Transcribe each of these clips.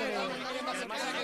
Ni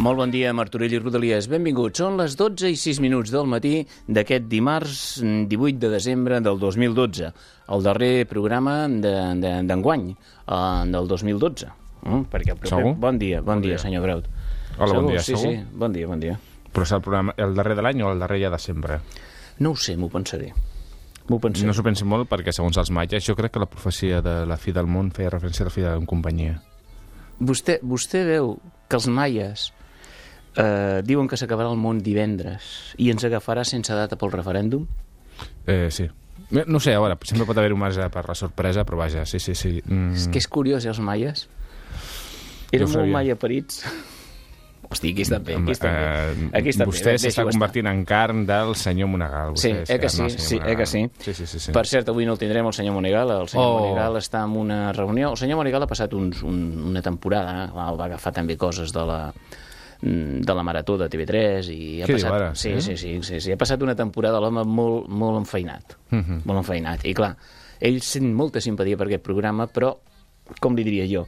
Molt bon dia, Martorell i Rodalies. Benvinguts. Són les 12 i 6 minuts del matí d'aquest dimarts mm, 18 de desembre del 2012, el darrer programa d'enguany, de, d'enguany, eh, del 2012. Mm, perquè el proper... Segur? Bon dia, bon, Bon dia, dia. senyor Braut. Hola, bon Segur? dia, Sí, segur? sí, bon dia, bon dia. Però és el, programa, el darrer de l'any o el darrer ja de sempre? No ho sé, m'ho pensaré. M'ho pensaré. No s'ho pensi molt perquè, segons els maies, jo crec que la profecia de la fi del món feia referència a la fi de la companyia. Vostè, vostè veu que els maies eh, diuen que s'acabarà el món divendres i ens agafarà sense data pel referèndum? Eh, sí. Eh, No sé, a veure, sempre pot haver un marge per la sorpresa, però vaja, sí, sí, sí. Mm. És que és curiós, eh, els maies. Eren ho molt maia parits. Hosti, aquí està bé, aquí està bé. Eh, Aquí està vostè s'està convertint en carn del senyor Monegal. Sí, Vostè és eh que sí, sí, eh que sí. Monegal. Sí, sí, sí. sí. Per cert, avui no el tindrem, el senyor Monegal. El senyor Oh. Monegal està en una reunió. El senyor Monegal ha passat uns, un, una temporada, va va agafar també coses de la de la marató de TV3 i ha Què diu passat, ara? sí, Eh? sí, sí, sí, sí, ha passat una temporada l'home molt, molt enfeinat Mhm. molt enfeinat, i clar ell sent molta simpatia per aquest programa però, com li diria jo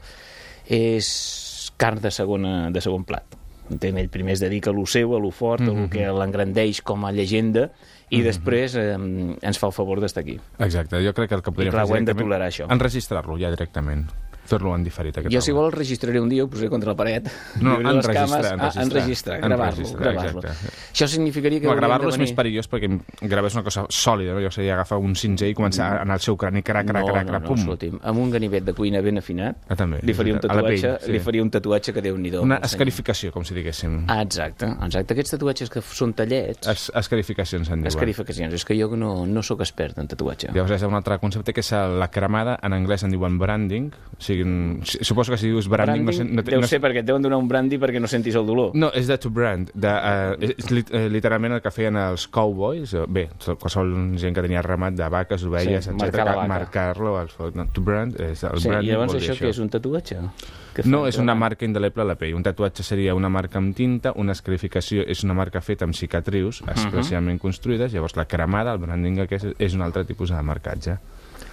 és carn de, segona, de segon plat Entén? ell primer es dedica a lo seu, a lo fort, a Mhm. lo que l'engrandeix com a llegenda i després eh, ens fa el favor d'estar aquí. Exacte, jo crec que el que podríem clar, fer ho hem de tolerar, això. Enregistrar-lo ja directament. Fer-lo en diferit. Aquest Jo, si vol, el registraré un dia, ho posaré contra la paret. No, les enregistrar, cames. Ah, enregistrar. enregistrar, gravar-lo. Enregistrar, Gravar. Això significaria que... No, gravar-lo és més perillós perquè graves una cosa sòlida, no? Jo seria agafar un cinzer i començar a anar al seu crani, crac, crac, no, crac, no, crac, no, pum. escolti'm, amb un ganivet de cuina ben afinat, Ah, també, li faria un la pell, tatuatge, sí. li faria un tatuatge que déu-n'hi-do. Una el senyor. escarificació, com si diguéssim. Ah, exacte, exacte. Aquests tatuatges que són tallets, Es, escarificacions en diuen. escarificacions, és que jo no, no sóc expert en tatuatge. Llavors és un altre concepte que és la cremada, en anglès en diuen branding, o sigui, suposo que si dius branding... Branding, no, sé- no, deu no, ser perquè et deuen donar un brandy perquè no sentis el dolor. No, és de to brand. De, uh, és lit, uh, literalment el que feien els cowboys, eh, bé, qualsevol gent que tenia ramat de vaques, ovelles, Sí, etc. marcar la vaca. marcar-lo al foc. No, to brand, és el sí, branding I llavors dir això, què és, un tatuatge? Que No, és una marca indeleble a la pell. Un tatuatge seria una marca amb tinta, una escarificació és una marca feta amb cicatrius especialment construïdes, llavors la cremada, el branding aquest, és un altre tipus de marcatge.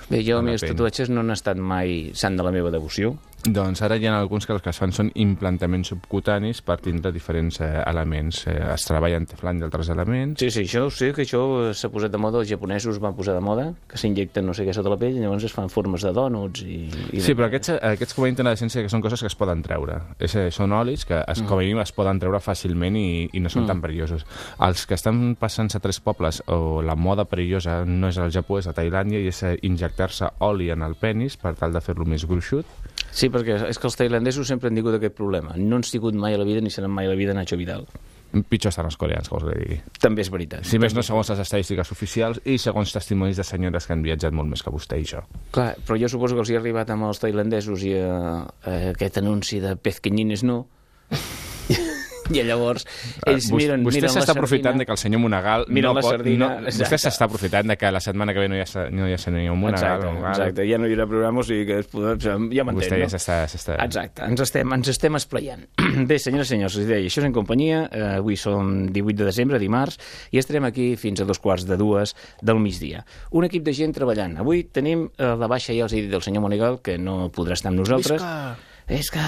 Bé, jo, els tatuatges no han estat mai sant de la meva devoció. Doncs ara hi ha alguns que el que es fan són implantaments subcutanis partint de diferents eh, elements. Eh, es treballa en teflon d'altres elements. Sí, sí, això sé, que això s'ha posat de moda, els japonesos van posar de moda, que s'injecten no sé què sota la pell i llavors es fan formes de dònuts i... i Sí, però aquests, eh, aquests comenten a l'essència que són coses que es poden treure. És, eh, són olis que es, com a mínim es poden treure fàcilment i, i no són tan perillosos. Els que estan passant a tres pobles, o la moda perillosa no és al Japó, és a Tailàndia, i és eh, injectar-se oli en el penis per tal de fer-lo més gruixut. Sí, perquè és que els tailandesos sempre han tingut aquest problema. No han sigut mai a la vida ni seran mai a la vida Nacho Vidal. Pitjor estan els coreans, que us ho digui. També és veritat. Si més no, segons les estadístiques oficials i segons testimonis de senyores que han viatjat molt més que vostè i jo. Clar, però jo suposo que els hi ha arribat amb els tailandesos i eh, aquest anunci de pezqueñines no, i llavors ells Vos- miren, vostè miren la s'està aprofitant de que el senyor Monagal Miren no la pot, sardina, no, exacte. vostè s'està aprofitant de que la setmana que ve no hi ha, no hi ha senyor Monagal Exacte, Monagal. exacte, ja no hi haurà programa, o sigui que es podrà, ja m'entén, vostè ja no? s'està s'està- Exacte, ens estem, ens estem esplayant. Bé, senyores i senyors, us deia, això és en companyia, eh, avui som 18 de desembre, dimarts, i estarem aquí fins a dos quarts de dues del migdia. Un equip de gent treballant. Avui tenim eh, la baixa, ja els he dit, del senyor Monegal, que no podrà estar amb nosaltres. Visca! És que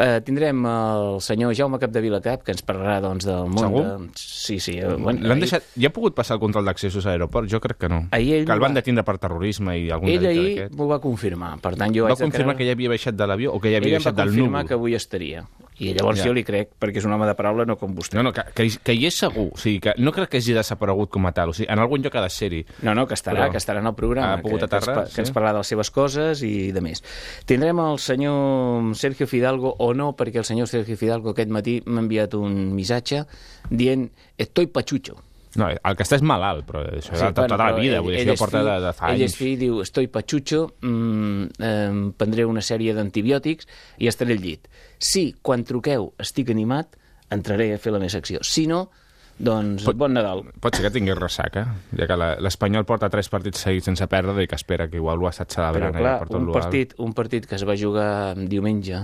Eh, tindrem el senyor Jaume Capdevila Cap, que ens parlarà doncs, del món Segur? de... Sí, sí. eh, Bueno, L'han ahir- deixat... Ja ha pogut passar el control d'accessos a l'aeroport? Jo crec que no. Ahir ell que el van va- detindre per terrorisme i algun Ell ahir m'ho va confirmar. Per tant, jo Va confirmar que creure- ja havia baixat de l'avió o que ja Ell havia va baixat del confirmar núvol? que avui estaria. I llavors Ja. jo li crec, perquè és un home de paraula, no com vostè. No, no, que, que, hi- que hi és segur. O sigui, que no crec que hagi desaparegut com a tal. O sigui, en algun lloc ha de ser-hi. No, no, que estarà, Però que estarà en el programa, ha pogut que, que, ens, aterrar, pa- que ens sí. parlarà de les seves coses i de més. Tindrem el senyor Sergio Fidalgo o no, perquè el senyor Sergio Fidalgo aquest matí m'ha enviat un missatge dient estoy pachucho. No, el que està és malalt, però això sí, tota, bueno, la però vida. ell- Vull dir, ell això és porta fill- de, de fa Ell és anys. fill, diu, estoy pachucho, mm, eh, prendré una sèrie d'antibiòtics i estaré al llit. Si, quan truqueu, estic animat, entraré a fer la meva secció. Si no, doncs, Pot- bon Nadal. Pot ser que tingués ressaca, ja que l'Espanyol porta tres partits seguits sense perdre i que espera que igual ho ha estat Però, celebrant clar, allà per tot un partit, un partit que es va jugar diumenge,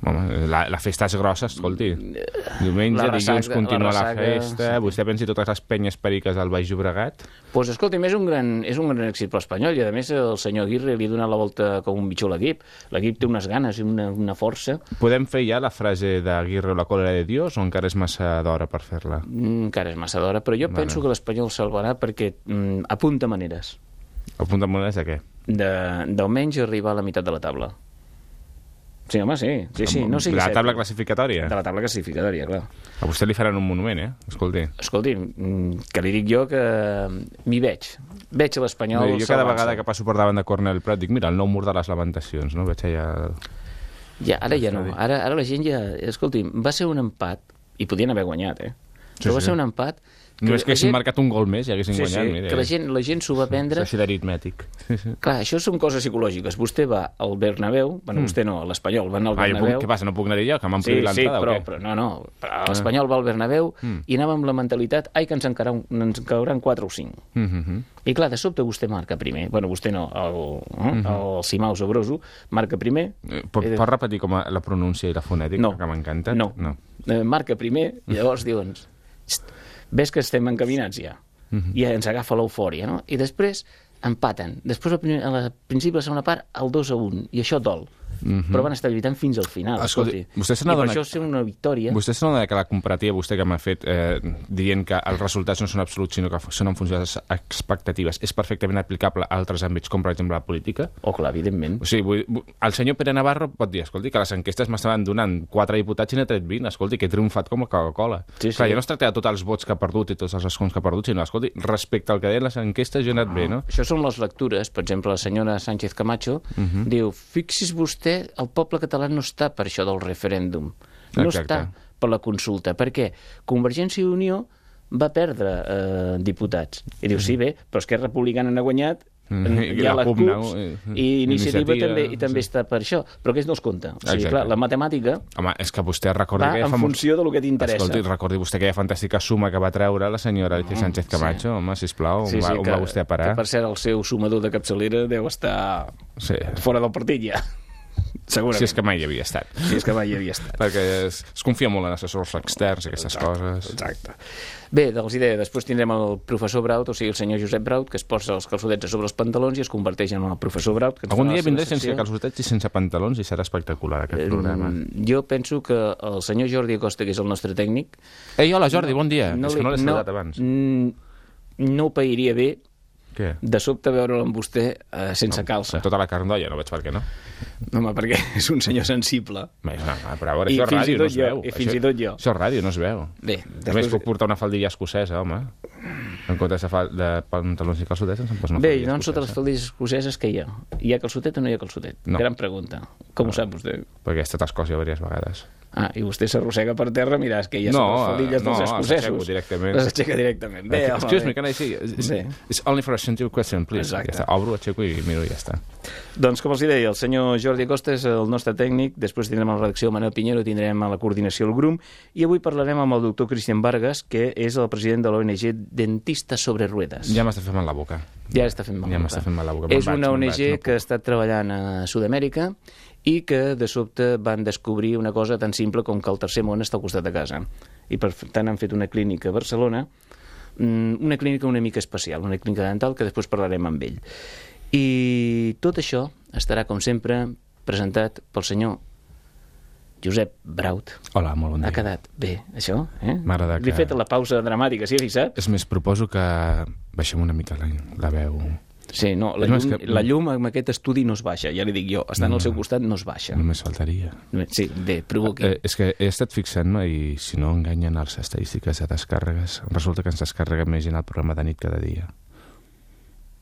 Home, la, la festa és grossa, escolti. Diumenge, La ressaca- dilluns continua la la, ressaca, festa. Vostè pensi totes les penyes periques del Baix Llobregat? Pues escolta'm, és un gran, és un gran èxit per l'Espanyol i a més el senyor Aguirre li ha donat la volta com un bitxó a l'equip. L'equip té unes ganes i una, una força. Podem fer ja la frase d'Aguirre o la cólera de Dios o encara és massa d'hora per fer-la? Mm, Encara és massa d'hora, però jo Vale. penso que l'Espanyol salvarà perquè mm, apunta maneres El punt de monedes de què? de- d'almenys arribar a la meitat de la taula. Sí, home, sí. Sí, sí. No sigui la set, taula classificatòria? De la taula classificatòria, clar. A vostè li faran un monument, eh? Escolti. Escolti, mm, que li dic jo que m'hi veig. Veig a l'Espanyol jo cada vegada que passo per davant de Cornel Prat dic, mira, el nou mur de les lamentacions, no? Veig allà... Ja, ara ja no. Ara, ara la gent ja... Escolti, va ser un empat, i podien haver guanyat, eh? Sí, Però va sí. ser un empat... No és que haguessin gent- marcat un gol més i haguessin Sí, guanyat, sí, mira. que la gent, la gent s'ho va prendre... D'aritmètic. Sí, sí. Clar, això són coses psicològiques. Vostè va al Bernabéu, bueno, vostè no, l'Espanyol, van al Ah, Bernabéu... què passa, no puc anar-hi jo, que m'han Sí, prohibit sí, l'entrada però, o què? però no, no. Però l'Espanyol va al Bernabéu i anava amb la mentalitat ai, que ens en, cauran, ens en cauran 4 o 5. Mm -hmm. I clar, de sobte vostè marca primer. Bueno, vostè no, el, eh? el Simau Sobroso marca primer. Eh, Pot, Eh, pot repetir com a la pronúncia i la fonètica, No. que m'encanta? No. no. Eh, marca primer i llavors diuen "Xt, ves que estem encaminats ja. I ens agafa l'eufòria, no? I després empaten. Després, al primer- a la principi de la segona part, el 2 a 1. I això dol. Però van estar lluitant fins al final. Escolti, escolti. vostè se I per n'adona- això ser una victòria... Vostè s'adona que la comparativa vostè que m'ha fet eh, dient que els resultats no són absoluts sinó que són en funció de les expectatives és perfectament aplicable a altres àmbits com per exemple la política? Oh, clar, evidentment. O sigui, vull, el senyor Pere Navarro pot dir, escolti, que les enquestes m'estaven donant quatre diputats i n'he tret 20, escolti, que he triomfat com a Coca-Cola. Sí, sí. Clar, ja no es tracta de tots els vots que ha perdut i tots els escons que ha perdut, sinó, escolti, respecte al que deien les enquestes jo he anat bé, no? Això són les lectures. Per exemple, la senyora Sánchez Camacho diu, fixis vostè, el poble català no està per això del referèndum. No Exacte. està per la consulta. Per què? Convergència i Unió va perdre eh, diputats. I diu, sí, bé, però Esquerra Republicana n'ha guanyat, Mm, hi ha la la CUP no, i Iniciativa, Iniciativa, també, i també sí. està per això. Però aquest no es compta. O sigui, Exacte. clar, la matemàtica Home, és que vostè recordi va que en fa funció del que t'interessa. Escolti, recordi vostè aquella fantàstica suma que va treure la senyora Alicia Sánchez Camacho, home, sisplau, on, va, on va vostè a parar? Que, per cert, el seu sumador de capçalera deu estar Sí. fora del partit ja. Segurament. Si és que mai hi havia estat. Si és que mai hi havia estat. Perquè es, es confia molt en assessors externs i aquestes coses. Exacte. Bé, doncs idea, després tindrem el professor Braut, o sigui, el senyor Josep Braut, que es posa els calçotets a sobre els pantalons i es converteix en el professor Braut. Que Algun dia vindré sense calçotets i sense pantalons i serà espectacular aquest programa. Mm, Jo penso que el senyor Jordi Acosta, que és el nostre tècnic... Ei, hola Jordi, bon dia. és que no l'he saludat abans. No ho pairia bé Què? de sobte veure'l amb vostè eh, sense calça. Amb tota la carn d'olla, no veig per què no. No, home, perquè és un senyor sensible. Bé, no, no, però a veure, I això ràdio, no es jo, veu. i fins això, i tot jo. Això ràdio, no es veu. Bé, A més, després... puc portar una faldilla escocesa, home. En comptes de, fa, de pantalons i calçotets, em poso una Bé, faldilla doncs sota les faldilles escoceses què hi ha? Hi ha calçotet o no hi ha calçotet? No. Gran pregunta. Com ho sap vostè? Perquè he estat a Escòcia diverses vegades. Ah, i vostè s'arrossega per terra, mira, és que ha No, sota les faldilles no, dels escocesos. aixeco directament. Les aixeca directament. Bé, home, Excuse me, can I see? It's, Sí. it's only for a scientific question, please. Exacte. Ja està. Obro, aixeco i miro i ja està. Doncs, com els deia, el senyor Jordi Acosta és el nostre tècnic, després tindrem a la redacció Manuel Pinheiro, tindrem a la coordinació el GRUM, i avui parlarem amb el doctor Cristian Vargas, que és el president de l'ONG Dentista sobre Ruedes. Ja m'està fent mal la boca. Ja està fent mal. Ja m'està fent mal la boca. És vaig, una ONG vaig, no que ha estat treballant a Sud-amèrica i que de sobte van descobrir una cosa tan simple com que el tercer món està al costat de casa. I per tant han fet una clínica a Barcelona, mm, una clínica una mica especial, una clínica dental que després parlarem amb ell. I tot això estarà, com sempre, presentat pel senyor Josep Braut. Hola, molt bon Ha dia. quedat bé, això? Eh? M'ha agradat Li he que- fet la pausa dramàtica, sí, fixat? És més, proposo que baixem una mica la, la veu. Sí, no, la llum, que- la llum en aquest estudi no es baixa, ja li dic jo, estant al seu costat no es baixa. Només faltaria. Sí, bé, provoqui. Eh, és que he estat fixant-me i si no enganyen les estadístiques de descàrregues, resulta que ens descarrega més gent al programa de nit cada dia.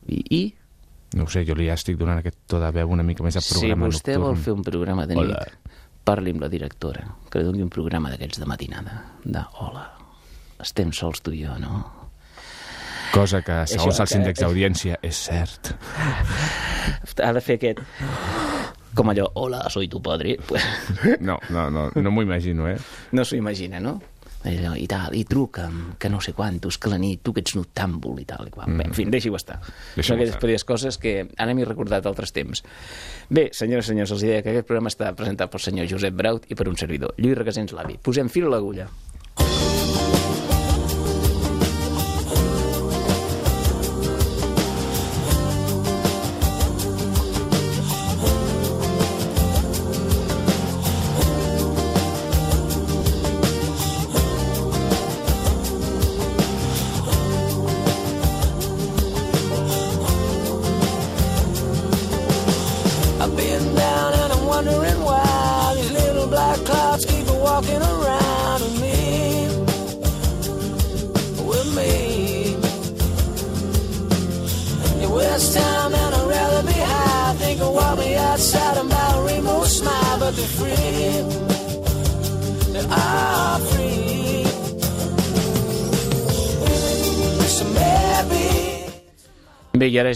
I, i No sé, jo li ja estic donant aquest to de veu una mica més de si programa vostè nocturn. vol fer un programa de nit, Hola. parli amb la directora, que li doni un programa d'aquests de matinada, de hola, estem sols tu i jo, no? Cosa que, segons Això, els que- índexs d'audiència, és cert. Ha de fer aquest... Com allò, hola, soy tu padre. Pues, No, no, no, no m'ho imagino, eh? no s'ho imagina, no? Allò, I tal, i truca'm, que no sé quantos, que la nit, tu que ets noctàmbul i tal. I qual. Bé, en fi, deixi-ho estar. Deixi-ho Són estar. petites coses que ara m'he recordat altres temps. Bé, senyores i senyors, els deia que aquest programa està presentat pel senyor Josep Braut i per un servidor, Lluís Regasens Lavi. Posem fil a l'agulla.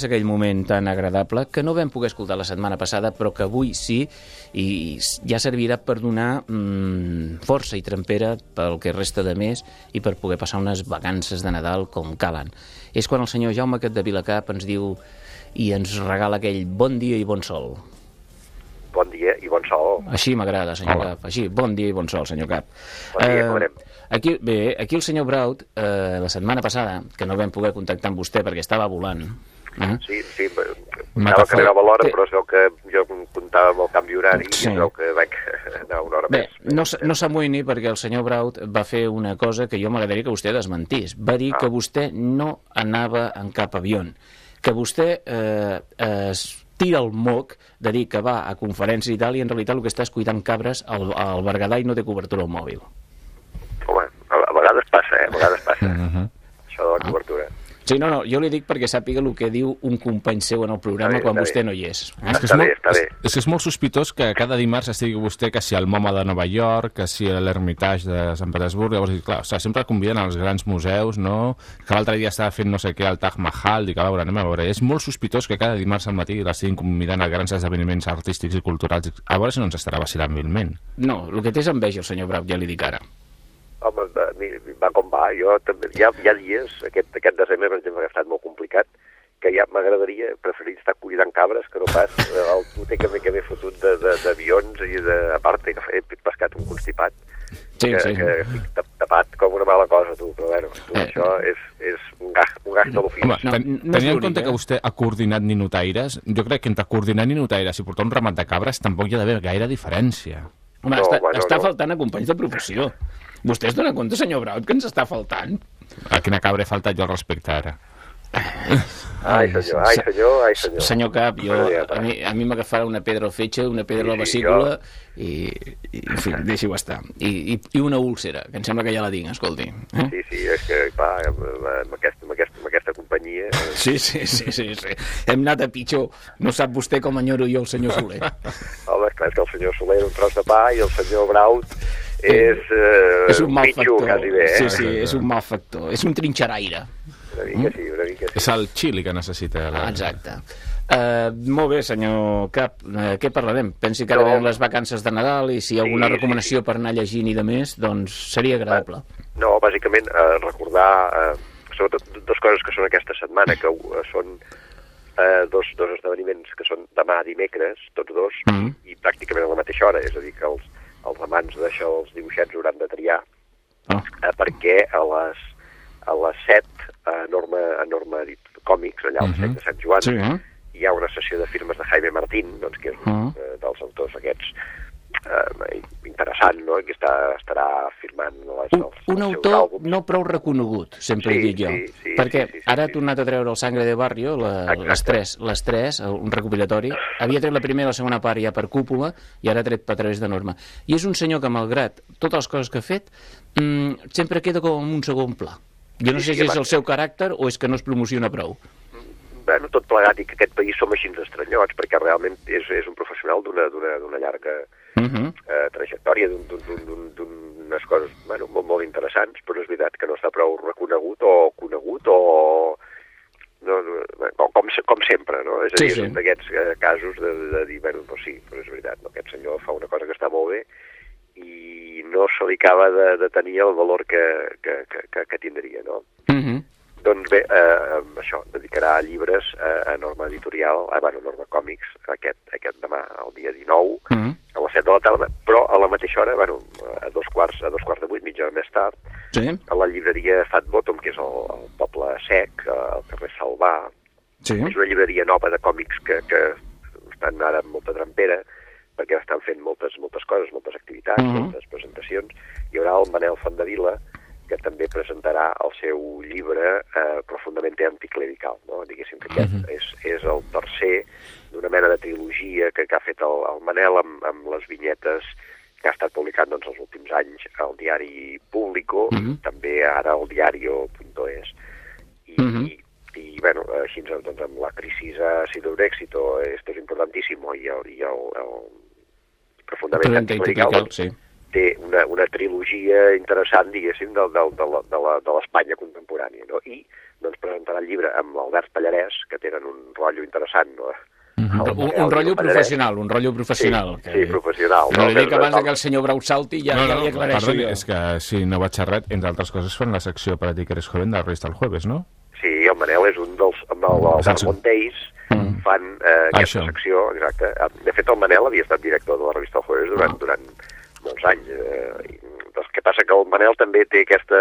És aquell moment tan agradable que no vam poder escoltar la setmana passada, però que avui sí, i ja servirà per donar mm, força i trempera pel que resta de mes i per poder passar unes vacances de Nadal com calen. És quan el senyor Jaume Aquest de Vilacap ens diu i ens regala aquell bon dia i bon sol. Bon dia i bon sol. Així m'agrada, senyor Hola. Cap. Així, bon dia i bon sol, senyor Cap. Bon dia, anem? aquí, bé, aquí el senyor Braut, eh, la setmana passada, que no vam poder contactar amb vostè perquè estava volant, eh? Sí, sí, pensava que a l'hora, però es veu que jo comptava amb el canvi horari Sí. i es veu que vaig anar una hora Bé, més. no, no s'amoïni perquè el senyor Braut va fer una cosa que jo m'agradaria que vostè desmentís. Va dir que vostè no anava en cap avió, que vostè eh, es tira el moc de dir que va a conferències i tal i en realitat el que està és cuidant cabres al, al Berguedà i no té cobertura al mòbil. Home, a, a vegades passa, eh? A vegades passa, Mhm. això de la cobertura. Sí, no, no, jo li dic perquè sàpiga el que diu un company seu en el programa bé, quan vostè bé. no hi és. Eh? És que és bé, molt, està bé. És, és que és molt sospitós que cada dimarts estigui vostè que si al MoMA de Nova York, que si a l'Hermitage de Sant Petersburg, llavors, clar, o sigui, sempre conviden als grans museus, no? Que l'altre dia estava fent no sé què al Taj Mahal, dic, a veure, anem a veure. És molt sospitós que cada dimarts al matí l'estiguin convidant a grans esdeveniments artístics i culturals. A veure si no ens estarà vacilant vilment. No, el que té és enveja el senyor Braut, ja li dic ara. Home, va, va com va. Jo també, hi ha, hi ha dies, aquest, aquest desembre, per exemple, que ha estat molt complicat, que ja m'agradaria preferir estar cuidant cabres que no pas eh, el pute que m'he que fotut de- de- d'avions i de, a part he, he pescat un constipat Sí, que, sí. que estic tap- tapat com una mala cosa, tu, però bueno, tu, Eh. això és, és un gast, un gast de l'ofici. Home, No, ten, no tenint en compte eh? que vostè ha coordinat ninotaires, jo crec que entre coordinar ninotaires i portar un ramat de cabres tampoc hi ha d'haver gaire diferència. Home, No, està, bueno, està no. faltant a companys de professió. Vostè es dona compte, senyor Braut, que ens està faltant? A quina cabra he faltat jo al respecte ara? Ai, senyor, ai, senyor, ai, senyor. Senyor Cap, jo, a mi, a mi m'agafarà una pedra al fetge, una pedra a la Sí, sí, vesícula i, i, en fi, deixi-ho estar. I, i, I una úlcera, que em sembla que ja la tinc, escolti. Eh? Sí, sí, és que, clar, amb, amb, aquesta, amb, aquesta, amb aquesta companyia... eh, Sí, sí, sí, sí, sí. Hem anat a pitjor. No sap vostè com enyoro jo el senyor Soler. Home, clar, és que el senyor Soler és un tros de pa i el senyor Braut és, eh, és un mal pitxo, factor. quasi bé, eh? Sí, sí, és un mal factor. És un trinxeraire. Una mica sí, una mica sí. És el xili que necessita. La... Exacte. Uh, molt bé, senyor Cap. Uh, què parlarem? Pensi que ara No. les vacances de Nadal i si hi ha alguna Sí, sí, recomanació per anar llegint i de més, doncs seria agradable. No, bàsicament, eh, recordar eh, sobretot dues coses que són aquesta setmana, que eh, són eh, dos, dos esdeveniments que són demà dimecres, tots dos, Mhm. i pràcticament a la mateixa hora, és a dir, que els, els amants d'això, els dibuixets, hauran de triar, Oh. eh, perquè a les, a les 7 a Norma, a Norma Edit Còmics, allà al Mhm. uh de Sant Joan, Sí, eh? hi ha una sessió de firmes de Jaime Martín, doncs, que és un Mhm. eh, dels autors aquests eh, interessant, no? Que està, estarà firmant les, Un, els, un autor àlbums. no prou reconegut, sempre Sí, ho dic jo. sí, sí, perquè sí, sí, sí, ara ha sí. tornat a treure el Sangre de Barrio, la, Exacte. les, tres, les tres, un recopilatori. Havia tret la primera i la segona part ja per cúpula i ara ha tret per través de norma. I és un senyor que, malgrat totes les coses que ha fet, mm, sempre queda com en un segon pla. Jo no sé si és el seu caràcter o és que no es promociona prou. bueno, tot plegat i que aquest país som així estranyots, perquè realment és, és un professional d'una d'una- d'una llarga Uh -huh. eh, trajectòria, d'un- d'un- d'un- d'un- d'unes coses bueno, molt, molt interessants, però és veritat que no està prou reconegut o conegut o... No, no, com, com, se- com sempre, no? És a Sí, dir, sí. és un d'aquests eh, casos de, de dir, bueno, doncs sí, però és veritat, no? aquest senyor fa una cosa que està molt bé i no se li acaba de, de tenir el valor que, que, que, que, que tindria, no? Uh -huh. Doncs bé, eh, això, dedicarà llibres a, a Norma Editorial, a, bueno, Norma Còmics, aquest, aquest demà, el dia 19, Uh -huh. a les 7 de la tarda, però a la mateixa hora, bueno, a dos quarts, a dos quarts de vuit, mitja hora més tard, Sí, a la llibreria Fat Bottom, que és el, el poble sec, eh, al carrer Salvà, sí. és una llibreria nova de còmics que, que estan ara amb molta trampera, perquè estan fent moltes, moltes coses, moltes activitats, Mhm. moltes presentacions. Hi haurà el Manel Fondavila, que també presentarà el seu llibre eh, Profundamente Anticlerical. No? Diguéssim que aquest és, és el tercer d'una mena de trilogia que, que ha fet el, el Manel amb, amb les vinyetes que ha estat publicant doncs, els últims anys al diari Público, Mhm. també ara al diario.es. I, Mhm. i, i bueno, així doncs, amb la crisi ha sido un éxito, esto es importantísimo, i el, i el, el profundament anticlerical, doncs, sí. Té una, una trilogia interessant, diguéssim, del, del, de la- de la- de l'Espanya contemporània, no? I doncs, presentarà el llibre amb l'Albert Pallarès, que tenen un rotllo interessant, no? El Un, Manel un el rotllo professional, un rotllo professional. Sí, sí, professional, No, no? li dic Però- abans que el senyor Brau salti, ja, no, ja no, li aclareixo perdoni, jo. és que si no vaig errat, entre altres coses, fan la secció para ti que eres joven de la revista El Jueves, no? Sí, el Manel és un dels... amb el- l'Albert Exacte. Montells fan eh, aquesta Això. secció, exacte. De fet, el Manel havia estat director de la revista El Jueves durant, durant molts anys. Eh, i, doncs, què passa? Que el Manel també té aquesta...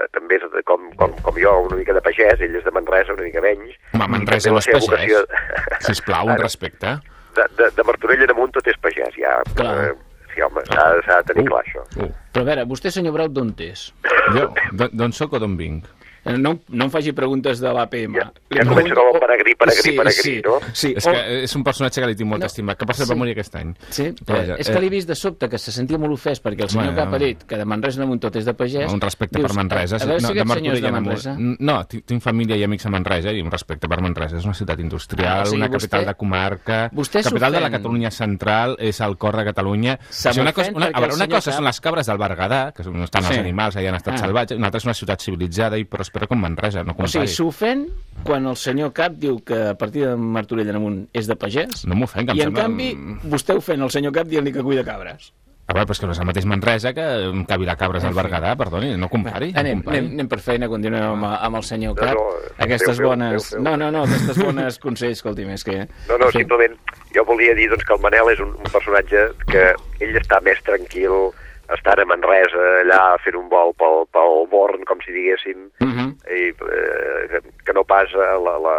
Eh, també és de, com, com, com jo, una mica de pagès, ell és de Manresa, una mica menys. Home, I Manresa no la és pagès. vocació- Sisplau, un Ara, respecte. De, de, de Martorell en amunt tot és pagès, ja. Clar. Eh, sí, home, s'ha s'ha de tenir clar, això. Uh, Però a veure, vostè, senyor Brau, d'on és? jo, d'on- d'on soc o d'on vinc? Eh, No, no em faci preguntes de l'APM. Ja- ja comença com el peregrí, peregrí, sí, peregrí, sí, no? Sí, És o- que és un personatge que li tinc molta No, estima, que per cert sí. va morir aquest any. Sí, Però vaja, és que eh, l'he vist de sobte, que se sentia molt ofès perquè el senyor Bueno. Cap ha dit que de Manresa no tot és de pagès. Un respecte Dius, per Manresa. A, a veure no, si de aquest senyor és de. Manresa. No, tinc, tinc família i amics a Manresa i un respecte per Manresa. És una ciutat industrial, Ah, o sigui, una capital vostè- de comarca, vostè capital de la. Catalunya central, és el cor de Catalunya. Se O sigui, una cosa, una, a veure, una cosa Cap- són les cabres del Berguedà, que no estan els animals, allà han estat Ah. salvatges, una altra és una ciutat civilitzada i pròspera com Manresa, no O sigui, s'ofèn quan el senyor Cap diu que a partir de Martorell en amunt és de pagès No m'ofèn, que em i en sembla- canvi vostè ofèn el senyor Cap dient-li que cuida cabres. A veure, però és que no és el mateix Manresa que, que Vilacabres del Berguedà, perdoni, no compari. no Anem, compari. anem, anem per feina, continuem amb, amb el senyor No, Cap. no, aquestes feu, feu, bones... feu, feu. No, no, no, aquestes bones consells, escolti, més que... No, no, Sí. simplement jo volia dir doncs, que el Manel és un, un personatge que ell està més tranquil estant a Manresa, allà fent un vol pel, pel Born, com si diguéssim, Mhm. i, eh, que, que no pas eh, la, la,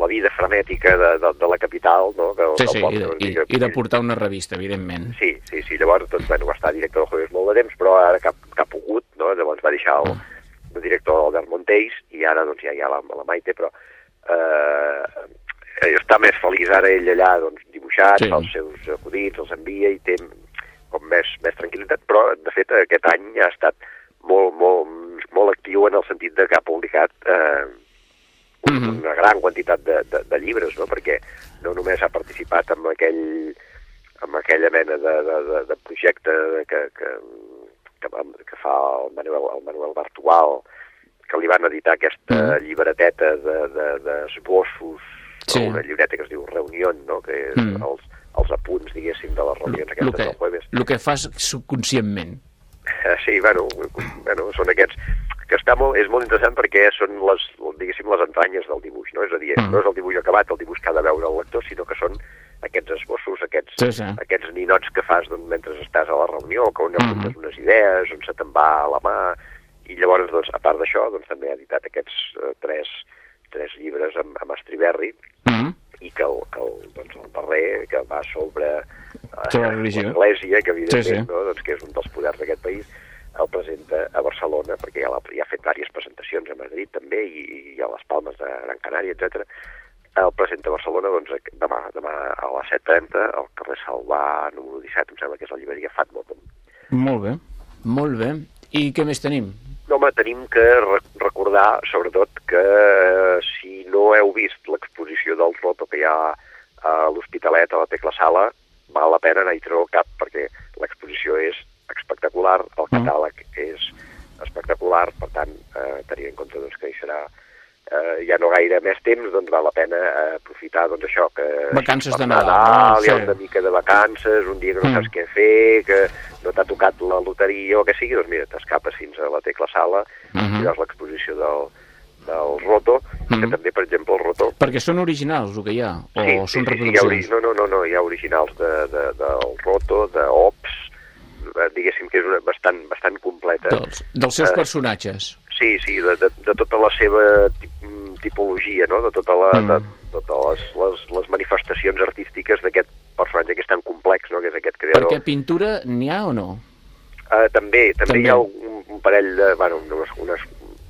la vida frenètica de, de, de la capital, no? Del, Sí, del sí, poble, i de, i, i de portar una revista, evidentment. Sí, sí, sí, llavors doncs, bueno, va estar director del Jueves molt de temps, però ara que, ha- pogut, no? llavors va deixar el, el director d'Albert Montells i ara doncs, ja hi ha la, la Maite, però eh, està més feliç ara ell allà doncs, dibuixant, Sí. els seus acudits, els envia i té com més, més tranquil·litat, però de fet aquest any ha estat molt, molt, molt actiu en el sentit de que ha publicat eh, un, Mhm. una gran quantitat de, de, de llibres, no? perquè no només ha participat en aquell amb aquella mena de, de, de, de projecte que, que, que, que fa el Manuel, el Manuel Bartual, que li van editar aquesta Mm. llibreteta d'esbossos, de, d'esbossos, Sí. no? una llibreta que es diu Reunió, no? que és mm. els, els apunts, diguéssim, de les reunions aquestes que, del jueves. el que fas subconscientment. Eh, Sí, bueno, bueno, són aquests que està molt, és molt interessant perquè són les, diguéssim, les entranyes del dibuix, no? És a dir, Mm. no és el dibuix acabat, el dibuix que ha de veure el lector, sinó que són aquests esbossos, aquests, Sí, sí. aquests ninots que fas doncs, mentre estàs a la reunió, que on apuntes unes idees, on se te'n va a la mà, i llavors, doncs, a part d'això, doncs, també ha editat aquests eh, tres, tres llibres amb, amb Estriberri, Mm -hmm. I que el, que el, doncs, el darrer, que va sobre eh, Sobre la religió. l'Església, que evidentment Sí, sí. No, doncs, que és un dels poders d'aquest país, el presenta a Barcelona, perquè ja, ja ha fet diverses presentacions a Madrid també, i, i a les Palmes de Gran Canària, etc. El presenta a Barcelona doncs, demà, demà a les 7.30, al carrer Salvà, número 17, em sembla que és la llibreria Fat Bottom. Molt bé, molt bé. I què més tenim? No, home, tenim que re recordar, sobretot, que eh, si no heu vist l'exposició del Roto que hi ha a l'Hospitalet, a la Tecla Sala, val la pena anar-hi treure el cap, perquè l'exposició és espectacular, el Mm. catàleg és espectacular, per tant, eh, tenint en compte doncs, que hi serà eh, ja no gaire més temps, doncs val la pena eh, aprofitar doncs, això, que Vacances de Nadal, Nadal, no? hi ha Sí. una mica de vacances, un dia que no Mm. saps què fer, que no t'ha tocat la loteria o que sigui, doncs mira, t'escapes fins a la Tecla Sala i veus l'exposició del, del Roto, que Mhm. també, per exemple, el Roto... Perquè són originals, el que hi ha, o sí, són sí, sí, hi ha, reproduccions? no, no, no, no, hi ha originals de, de, del Roto, d'Ops, eh, diguéssim que és una, bastant, bastant completa. Dels, dels seus Eh, personatges. Sí, sí, de, de, de tota la seva mm, tipologia, no? de, tota la, Mm. de totes les, les, les manifestacions artístiques d'aquest personatge que és tan complex, no? que és aquest creador. Perquè pintura n'hi ha o no? Uh, també, també, També. hi ha un, un parell de... Bueno, unes, unes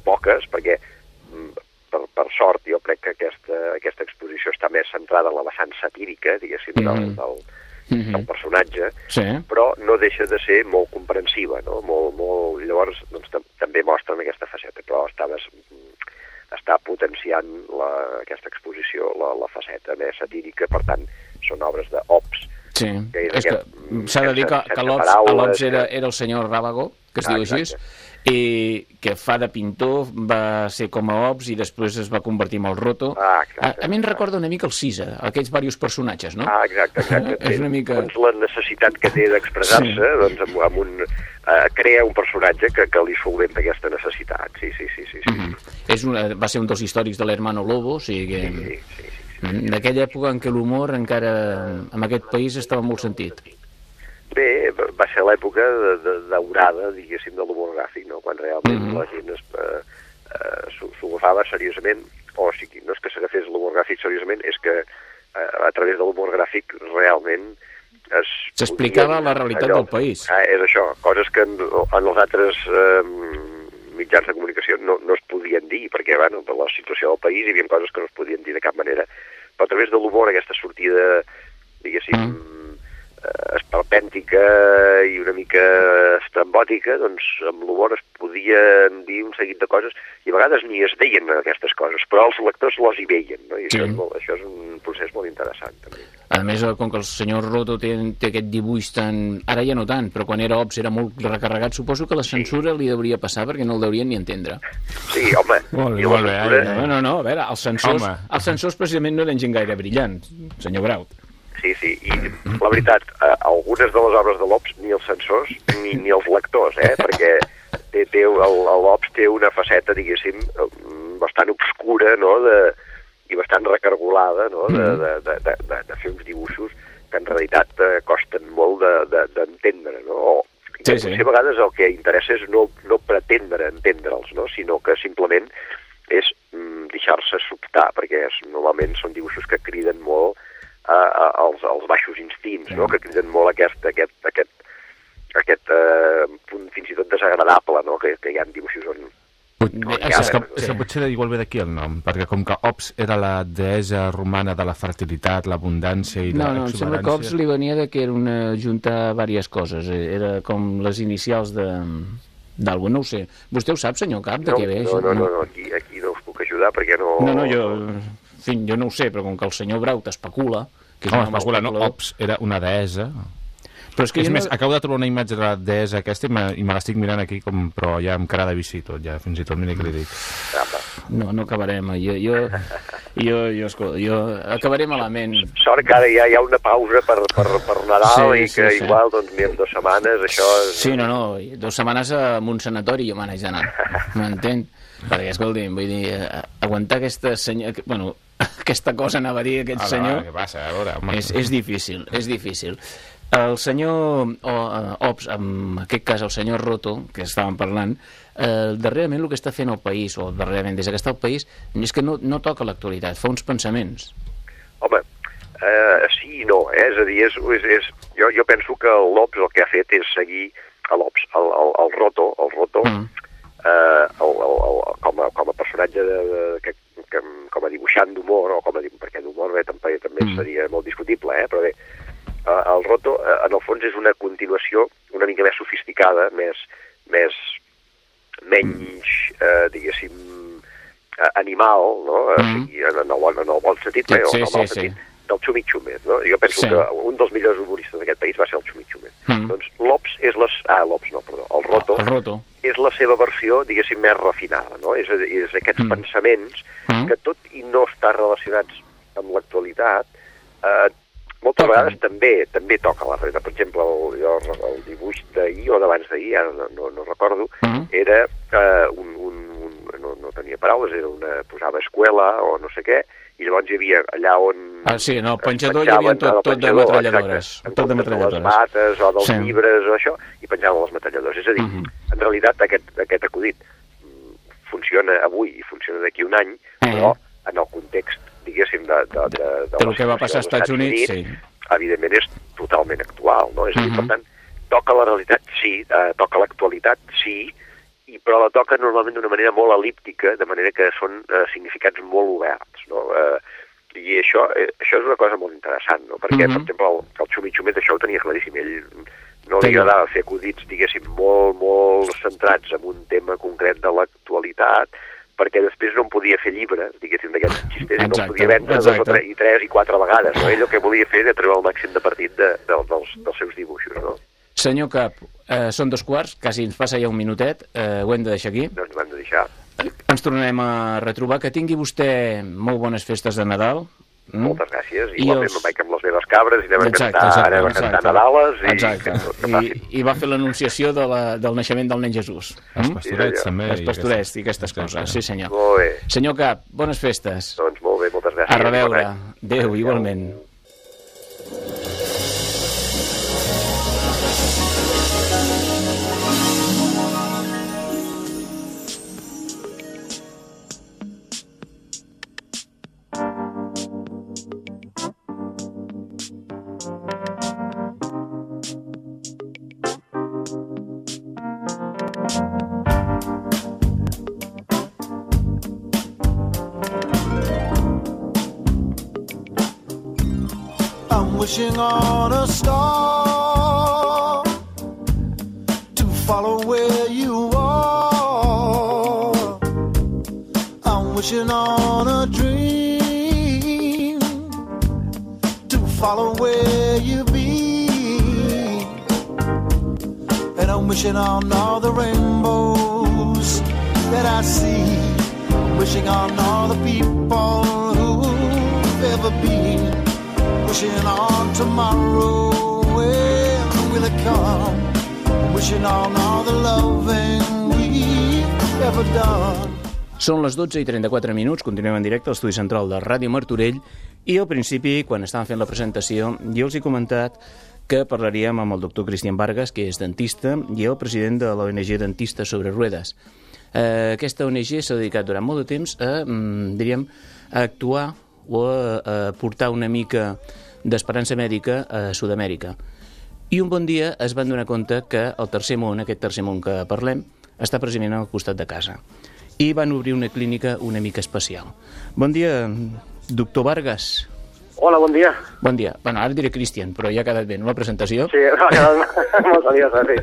poques, perquè mm, per, per sort jo crec que aquesta, aquesta exposició està més centrada en la vessant satírica, diguéssim, del, Mhm. Del, Mhm. del personatge, Sí. però no deixa de ser molt comprensiva, no? Molt, molt... Llavors, doncs, tam també mostren aquesta faceta, però estaves, mm, està potenciant la, aquesta exposició la, la faceta més satírica, per tant, són obres d'Ops, Sí, que és és que aquest, mm, s'ha de dir que, que l'Ops era, que- era el senyor Ràbago, que es Ah, diu així, i que fa de pintor, va ser com a Ops i després es va convertir en el Roto. Ah, a, exacte. a mi em recorda una mica el Cisa, aquests diversos personatges, no? Ah, exacte, exacte. És una mica- Doncs la necessitat que té d'expressar-se, Sí. doncs amb, amb un, eh, crea un personatge que, que li solventa aquesta necessitat. Sí, sí, sí, sí. sí. Mhm. És una, va ser un dels històrics de l'Hermano Lobo, o sigui que... sí, sí, sí, sí. Mm, D'aquella època en què l'humor encara en aquest país estava molt sentit. Bé, va- ser l'època daurada, diguéssim, de l'humor gràfic, no? quan realment Mhm. la gent eh, eh, s'ho agafava seriosament, o sigui, no és que s'agafés l'humor gràfic seriosament, és que eh, a través de l'humor gràfic realment es S'explicava la realitat del país. Ah, és això, coses que en, en els altres eh, mitjans de comunicació no, no es podien dir, perquè bueno, per la situació del país hi havia coses que no es podien dir de cap manera, però a través de l'humor, aquesta sortida, diguéssim, Mm. Eh, esperpèntica i una mica estrambòtica, doncs amb l'humor es podien dir un seguit de coses i a vegades ni es deien aquestes coses, però els lectors les hi veien, no? I Sí. això, és molt, això és un procés molt interessant, també. A més, com que el senyor Roto té, té aquest dibuix tan... Ara ja no tant, però quan era Ops era molt recarregat, suposo que la censura li hauria passar perquè no el deurien ni entendre. Sí, home, Molt bé, molt bé, censura- eh? No, no, no, a veure, els censors, Home. els censors precisament no eren gent gaire brillant, senyor Braut. Sí, sí, i la veritat, eh, algunes de les obres de l'Ops ni els censors ni, ni els lectors, eh? perquè té, té, l'Ops té una faceta, diguéssim, eh, bastant obscura, no?, de, i bastant recargolada, no?, de, de, de, de, de, de fer uns dibuixos que en realitat eh, costen molt de- de- d'entendre, de, no? O, Sí, sí, sí. sí. a vegades el que interessa és no, no pretendre entendre'ls, no? sinó que simplement és mm, deixar-se sobtar, perquè és, normalment són dibuixos que criden molt a, a, als, als baixos instints, no? que criden molt aquest, aquest, aquest, aquest eh, punt fins i tot desagradable, no? que, que hi ha dibuixos on... Bé, ja, És que, sí. és que potser igual ve d'aquí el nom, perquè com que Ops era la deessa romana de la fertilitat, l'abundància i No, no, em sembla que Ops li venia de que era una junta diverses coses, eh, era com les inicials de d'algú, no ho sé. Vostè ho sap, senyor Cap, de no, què ve? no, això? no, no, no, aquí, aquí no us puc ajudar perquè no... No, no, jo, fi, jo no ho sé, però com que el senyor Braut especula... Que és Home, un home especula, no? Ops era una deessa. Però és que És més, no... acabo de trobar una imatge de la deessa aquesta i me, i me l'estic mirant aquí, com, però ja amb cara de bici tot, ja fins i tot, mira què li dic. No, no acabarem. Jo, jo, jo, jo, escolta, jo acabaré malament. Sort que ara ja hi ha una pausa per, per, per Nadal Sí, i que sí, sí. igual, doncs, ni en dues setmanes, això... És... Sí, no, no, dues setmanes a un sanatori jo me n'haig d'anar, m'entén? Perquè, escolti'm, vull dir, eh, aguantar aquesta senya... Bueno, aquesta cosa anava a dir aquest Ala, senyor... Què passa? A veure, home. És, és difícil, és difícil. El senyor o, eh, Ops, en aquest cas el senyor Roto, que estàvem parlant, eh, darrerament el que està fent el país, o darrerament des que està al país, és que no, no toca l'actualitat, fa uns pensaments. Home, eh, sí i no, eh? és a dir, és, és, és, jo, jo penso que l'Ops el que ha fet és seguir a l'Ops, el, el, el Roto, el Roto, Mm. eh, el, el, el, com, a, com a personatge de, de, que, que, com a dibuixant d'humor, o com a, perquè d'humor bé, també, també Mm. seria molt discutible, eh? però bé, eh, el Roto, eh, en el fons, és una continuació una mica més sofisticada, més, més menys, eh, diguéssim, eh, animal, no? O Mhm. sigui, en, en, el, en el bon sentit, Sí, eh, o sí, en el sí, mal sí. sentit, del Xumi Xumet, no? Jo penso Sí. que un dels millors humoristes d'aquest país va ser el Xumi Xumet. Mhm. Doncs l'Ops és les... Ah, l'Ops no, perdó, el Roto El roto. és la seva versió, diguéssim, més refinada, no? És, és aquests Mm. pensaments Mm. que tot i no estar relacionats amb l'actualitat, eh, moltes Toquen. vegades també també toca la realitat. Per exemple, el, jo, el dibuix d'ahir o d'abans d'ahir, ara no, no, no recordo, Mm. era eh, un, un, un, no, no tenia paraules, era una, posava escuela o no sé què, i llavors hi havia allà on... Ah, sí, en el penjador hi havia tot- tot de metralladores, exacte, tot de metralladores. les mates o dels Sí. llibres o això, i penjaven les metralladores. És a dir, Mhm. en realitat aquest, aquest acudit funciona avui i funciona d'aquí un any, Eh. però en el context, diguéssim, de, de, de, de, De lo que va passar als Estats Units, sí. evidentment és totalment actual, no? És a dir, Mhm. per tant, toca la realitat, sí, eh, toca l'actualitat, sí, i però la toca normalment d'una manera molt elíptica, de manera que són eh, significats molt oberts, no? Eh, I això, eh, això és una cosa molt interessant, no? Perquè, Mhm. per exemple, el, el Xumi Xumet això ho tenia claríssim. Ell no li agradava fer acudits, diguéssim, molt, molt centrats en un tema concret de l'actualitat, perquè després no en podia fer llibres, diguéssim, d'aquests xistes, i no en podia vendre dos o tres, i tres i quatre vegades. No? Ell el que volia fer era treure el màxim de partit de, de, dels, dels seus dibuixos. No? Senyor Cap, eh, són dos quarts, quasi ens passa ja un minutet, eh, ho hem de deixar aquí. Doncs ho hem de deixar. Ens tornarem a retrobar. Que tingui vostè molt bones festes de Nadal. Mm? Moltes gràcies. I Igualment els- me'n vaig amb les meves cabres i anem a Exacte, cantar, exacte, anem a cantar exacte. Nadales i Exacte. que, que I. I va fer l'anunciació de la, del naixement del nen Jesús. Els Mm? pastorets, Sí, també. Els i pastorets i aquestes Exacte. coses, sí senyor. Molt bé. Senyor Cap, bones festes. Doncs molt bé, moltes gràcies. A reveure. Adéu, igualment. Wishing on a star to follow where you are. I'm wishing on a dream to follow where you be. And I'm wishing on all the rainbows that I see. Wishing on all the people who've ever been wishing on tomorrow when will it come wishing on all the loving we've ever done. Són les 12 i 34 minuts, continuem en directe a l'estudi central de Ràdio Martorell. I al principi, quan estàvem fent la presentació, jo els he comentat que parlaríem amb el doctor Cristian Vargas, que és dentista, i el president de l'ONG Dentista sobre Ruedes. Eh, aquesta ONG s'ha dedicat durant molt de temps a, mm, diríem, a actuar o a, a portar una mica d'esperança mèdica a Sud-amèrica. I un bon dia es van donar compte que el tercer món, aquest tercer món que parlem, està precisament al costat de casa. I van obrir una clínica una mica especial. Bon dia, doctor Vargas. Hola, bon dia. Bon dia. Bueno, ara diré Cristian, però ja ha quedat bé, no, la presentació? Sí, m'ha quedat molt seriosa, sí.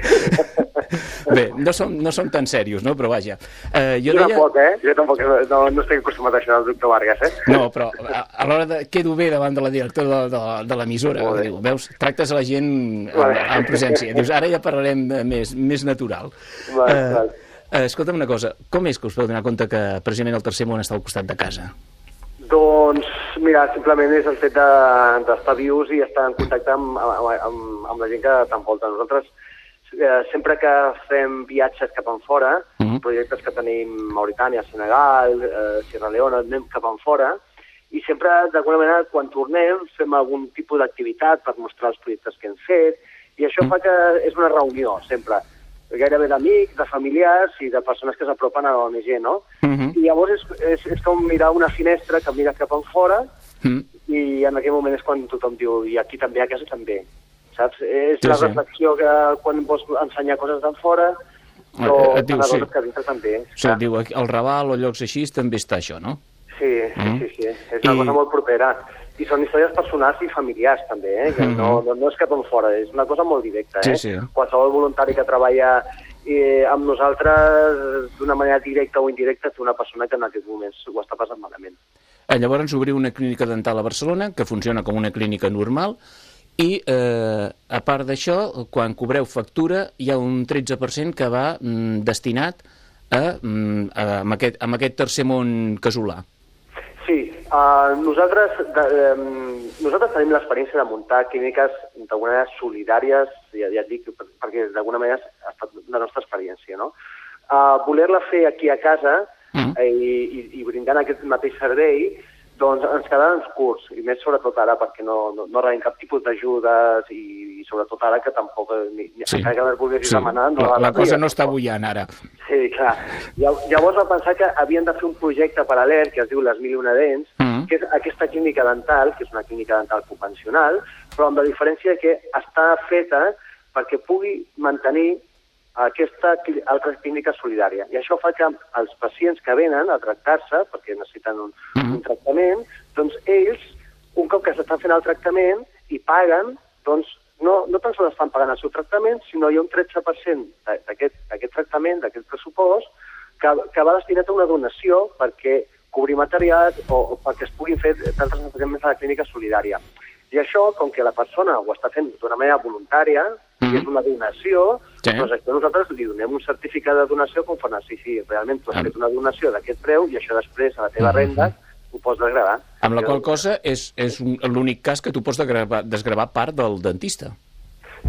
Bé, no som, no som tan serios, no? Però vaja. Eh, jo Jo deia... tampoc, eh? Jo tampoc no, no estic acostumat a això del doctor Vargas, eh? No, però a, a l'hora de... Quedo bé davant de la directora de, de, de l'emissora. Diu, veus, tractes a la gent en, en presència. Dius, ara ja parlarem de més, més natural. Vale, Eh, vale. eh, escolta'm una cosa, com és que us vau donar compte que precisament el tercer món està al costat de casa? Doncs, mira, simplement és el fet de- d'estar vius i estar en contacte amb, amb, amb, amb la gent que t'envolta. Nosaltres, eh, sempre que fem viatges cap en fora, Mhm. projectes que tenim Mauritània, Senegal, eh, Sierra Leone, anem cap en fora, i sempre, d'alguna manera, quan tornem, fem algun tipus d'activitat per mostrar els projectes que hem fet, i això fa que és una reunió, sempre, gairebé d'amics, de familiars i de persones que s'apropen a l'ONG, no? Mhm. I llavors és, és, és com mirar una finestra que mira cap en fora Mm. i en aquell moment és quan tothom diu i aquí també, a casa també. Saps? És Sí, la sí. reflexió que quan vols ensenyar coses d'en fora, però Et- et diu, sí. que dintre també. O sigui, diu, al Raval o llocs així també està això, no? Sí, sí, Mm. sí, sí. És una I- cosa molt propera. I són històries personals i familiars, també, eh? que no, no, no és cap en fora, és una cosa molt directa. Mhm. Sí, eh? sí. Qualsevol voluntari que treballa eh, amb nosaltres d'una manera directa o indirecta té una persona que en aquests moments ho està passant malament. Eh, Llavors obriu una clínica dental a Barcelona que funciona com una clínica normal i, eh, a part d'això, quan cobreu factura, hi ha un 13% que va mm, destinat a, mm, a, amb, aquest, amb aquest tercer món casolà. Sí, uh, nosaltres, de, um, nosaltres tenim l'experiència de muntar clíniques d'alguna manera solidàries, ja, ja et dic, per- perquè d'alguna manera ha estat la nostra experiència, no? Uh, Voler-la fer aquí a casa Mm. eh, i, i, i brindant aquest mateix servei, doncs ens quedaven curts, i més sobretot ara perquè no, no, no rebem cap tipus d'ajudes i, i sobretot ara que tampoc, eh, ni, sí. encara que les volguessis demanar... la, la cosa rebries. no està bullant ara. Sí, clar. Llav- Llavors va pensar que havien de fer un projecte paral·lel que es diu Les Mil i una Dents, Mm. que és aquesta clínica dental, que és una clínica dental convencional, però amb la diferència que està feta perquè pugui mantenir aquesta altra clínica solidària. I això fa que els pacients que venen a tractar-se, perquè necessiten un, Mhm. un tractament, doncs ells, un cop que s'estan fent el tractament i paguen, doncs no, no tan sols estan pagant el seu tractament, sinó hi ha un 13% d'a- d'aquest tractament, d'aquest pressupost, que, que va destinat a una donació perquè cobrir materials o, o perquè es puguin fer d'altres tractaments a la clínica solidària. I això, com que la persona ho està fent d'una manera voluntària, Mhm. i és una donació, Sí. doncs això nosaltres li donem un certificat de donació conforme, sí, sí, realment tu has fet una donació d'aquest preu i això després a la teva renda ho pots desgravar. Amb la qual cosa és, és l'únic cas que tu pots desgravar, desgravar part del dentista.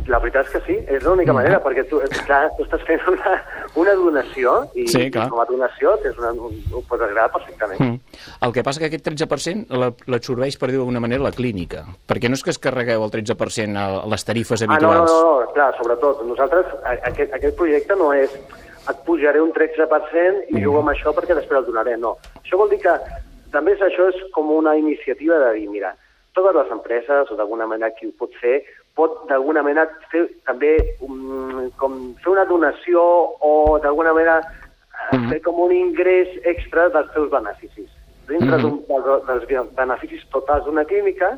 La veritat és que sí, és l'única manera, perquè tu, clar, tu estàs fent una, una donació i, Sí, clar. com a donació tens una, un, ho pots desgravar perfectament. Mm. El que passa que aquest 13% la- l'absorbeix, per dir d'alguna manera, la clínica. Perquè no és que es carregueu el 13% a les tarifes Ah, no, no, habituals. no, no, clar, sobretot. Nosaltres, aquest, aquest projecte no és et pujaré un 13% i jugo amb això perquè després el donaré, no. Això vol dir que també és, això és com una iniciativa de dir, mira, totes les empreses, o d'alguna manera qui ho pot fer, pot d'alguna manera fer també um, com fer una donació o d'alguna manera eh, fer com un ingrés extra dels seus beneficis. Dintre Mhm. d'un dels, dels beneficis totals d'una clínica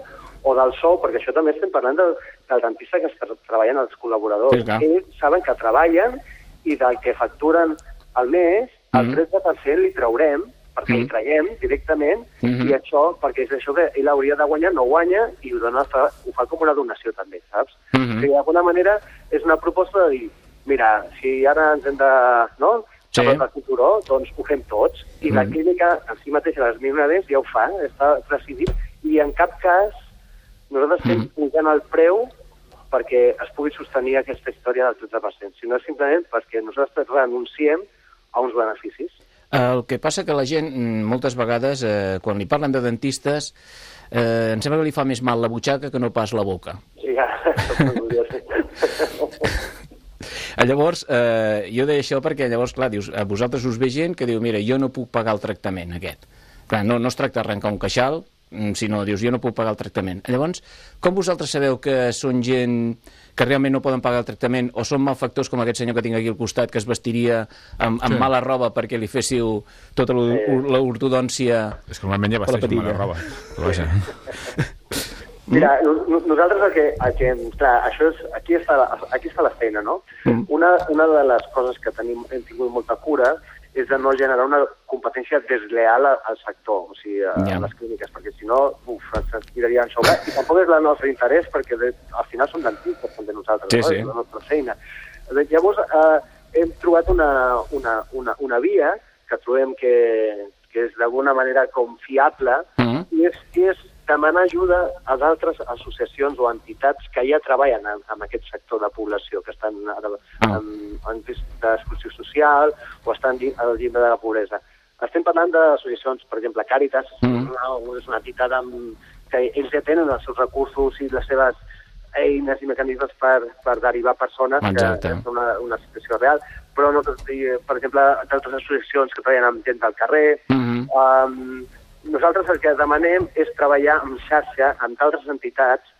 o del sou, perquè això també estem parlant del, del dentista que està treballant els col·laboradors. Sí, clar. Ells saben que treballen i del que facturen al mes, el Mhm. 13% li traurem, perquè Mhm. li traiem directament, Mhm. i això, perquè és això que ell hauria de guanyar, no guanya, i ho, dona, fa, ho fa com una donació també, saps? Mhm. O sigui, d'alguna manera és una proposta de dir, mira, si ara ens hem de... No? Sí. Cap al futur, doncs ho fem tots. I la Mhm. clínica en si mateixa, les mil dents, ja ho fa, està decidit, i en cap cas nosaltres estem Mhm. pujant el preu perquè es pugui sostenir aquesta història del 13%, sinó simplement perquè nosaltres renunciem a uns beneficis. El que passa que la gent, mm, moltes vegades, eh, quan li parlen de dentistes, eh, em sembla que li fa més mal la butxaca que no pas la boca. I ja, Llavors, eh, jo deia això perquè llavors, clar, dius, a vosaltres us ve gent que diu, mira, jo no puc pagar el tractament aquest. Clar, no, no es tracta d'arrencar un queixal, mm, sinó dius, jo no puc pagar el tractament. Llavors, com vosaltres sabeu que són gent que realment no poden pagar el tractament o són malfactors com aquest senyor que tinc aquí al costat que es vestiria amb, amb Sí. mala roba perquè li féssiu tota l'ortodòncia És que normalment ja vesteix amb mala roba. Però vaja. Mira, no- no- nosaltres el que, el que clar, això és, aquí, està, aquí està la feina, no? Mm. Una, una de les coses que tenim, hem tingut molta cura és de no generar una competència desleal al sector, o sigui, a, a les clíniques, perquè si no, uf, ens, tirarien sobre. I tampoc és el nostre interès, perquè de, al final som dentistes també nosaltres, Sí, no? sí. és la nostra feina. Llavors, eh, hem trobat una, una, una, una via que trobem que, que és d'alguna manera com fiable, Mhm. i és, és demanar ajuda a d'altres associacions o entitats que ja treballen en, en aquest sector de població, que estan en, Ah. en, en risc d'exclusió social o estan al llibre de la pobresa. Estem parlant d'associacions, per exemple, Càritas, Mhm. una, és una entitat amb, que ells ja tenen els seus recursos i les seves eines i mecanismes per, per derivar persones Exacte. que és una, una situació real, però no, per exemple, d'altres associacions que treballen amb gent del carrer, Mhm. um, nosaltres el que demanem és treballar en xarxa amb d'altres entitats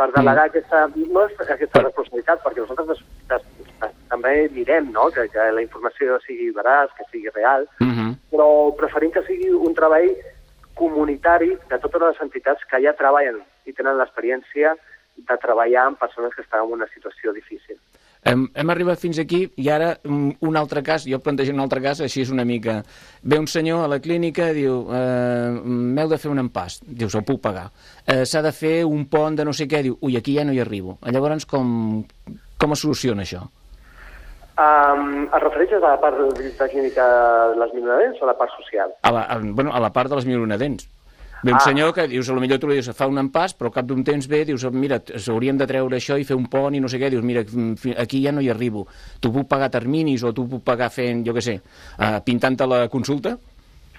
per delegar aquesta, no és aquesta responsabilitat, perquè nosaltres des, des, des, també mirem no? que, que la informació sigui veraç, que sigui real, Mhm. però preferim que sigui un treball comunitari de totes les entitats que ja treballen i tenen l'experiència de treballar amb persones que estan en una situació difícil. Hem, hem arribat fins aquí i ara un, un altre cas, jo plantejo un altre cas, així és una mica... Ve un senyor a la clínica, diu, eh, m'heu de fer un empast, dius, el puc pagar. Eh, S'ha de fer un pont de no sé què, diu, ui, aquí ja no hi arribo. Llavors, com, com es soluciona això? Um, es refereix a la part de visita clínica de les minoradents o a la part social? A la, a, bueno, a la part de les mil una dents. Ve un Ah. senyor que dius, potser tu li dius, fa un empàs, però al cap d'un temps ve, dius, mira, s'hauríem de treure això i fer un pont i no sé què, dius, mira, fi- aquí ja no hi arribo. Tu puc pagar terminis o tu puc pagar fent, jo què sé, uh, pintant-te la consulta?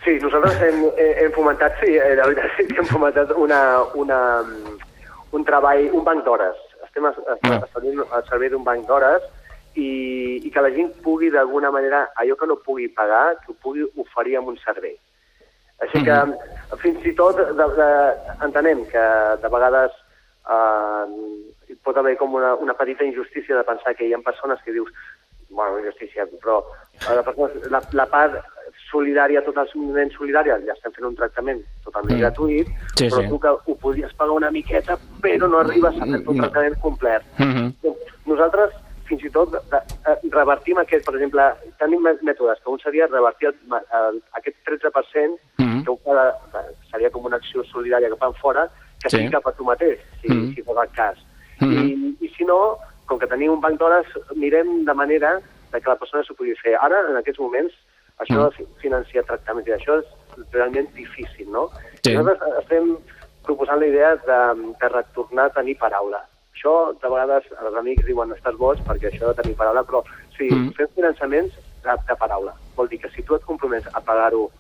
Sí, nosaltres hem, he- hem fomentat, sí, eh, la veritat sí que hem fomentat una, una, un treball, un banc d'hores. Estem a- a- Ah. establint al servei d'un banc d'hores i, i que la gent pugui d'alguna manera, allò que no pugui pagar, que ho pugui oferir amb un servei. Així que fins i tot de, de, entenem que de vegades eh, hi pot haver com una, una petita injustícia de pensar que hi ha persones que dius bueno, injustícia, però eh, la, persona, la, la part solidària, totalment solidària, ja estem fent un tractament totalment Mm. gratuït, Sí, però sí. tu que ho podies pagar una miqueta, però no arribes a fer un No. tractament complet. Mhm. Nosaltres fins i tot de, de, revertim aquest, per exemple, tenim mè- mètodes, que un seria revertir el, el, aquest 13%, Mhm. que un seria com una acció solidària que fan fora, que Sí. sigui cap a tu mateix, si, Mhm. si fos el cas. Mhm. I, I si no, com que tenim un banc d'hores, mirem de manera de que la persona s'ho pugui fer. Ara, en aquests moments, això de fi- financiar tractaments i això és realment difícil, no? Sí. I Nosaltres estem proposant la idea de, de retornar a tenir paraula. Això, de vegades, els amics diuen estàs boig perquè això de tenir paraula, però si Mm. mm. fem finançaments de, de paraula, vol dir que si tu et compromets a pagar-ho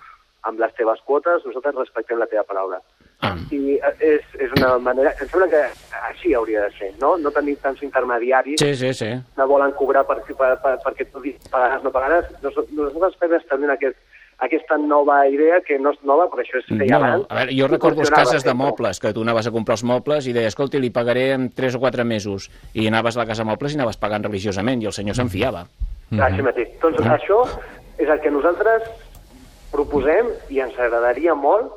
amb les teves quotes, nosaltres respectem la teva paraula. Ah. I eh, és, és una manera... Em sembla que així hauria de ser, no? No tenir tants intermediaris Sí, sí, sí. que volen cobrar per, per, per, perquè tu diguis pagaràs, no pagaràs. Nos- Nosaltres estem establint aquest, aquesta nova idea, que no és nova, però això es feia No, abans. A veure, jo recordo les cases de mobles, que tu anaves a comprar els mobles i deies, escolta, li pagaré en 3 o 4 mesos. I anaves a la casa de mobles i anaves pagant religiosament, i el senyor se'n fiava. Ah, Així mateix. Doncs això és el que nosaltres proposem i ens agradaria molt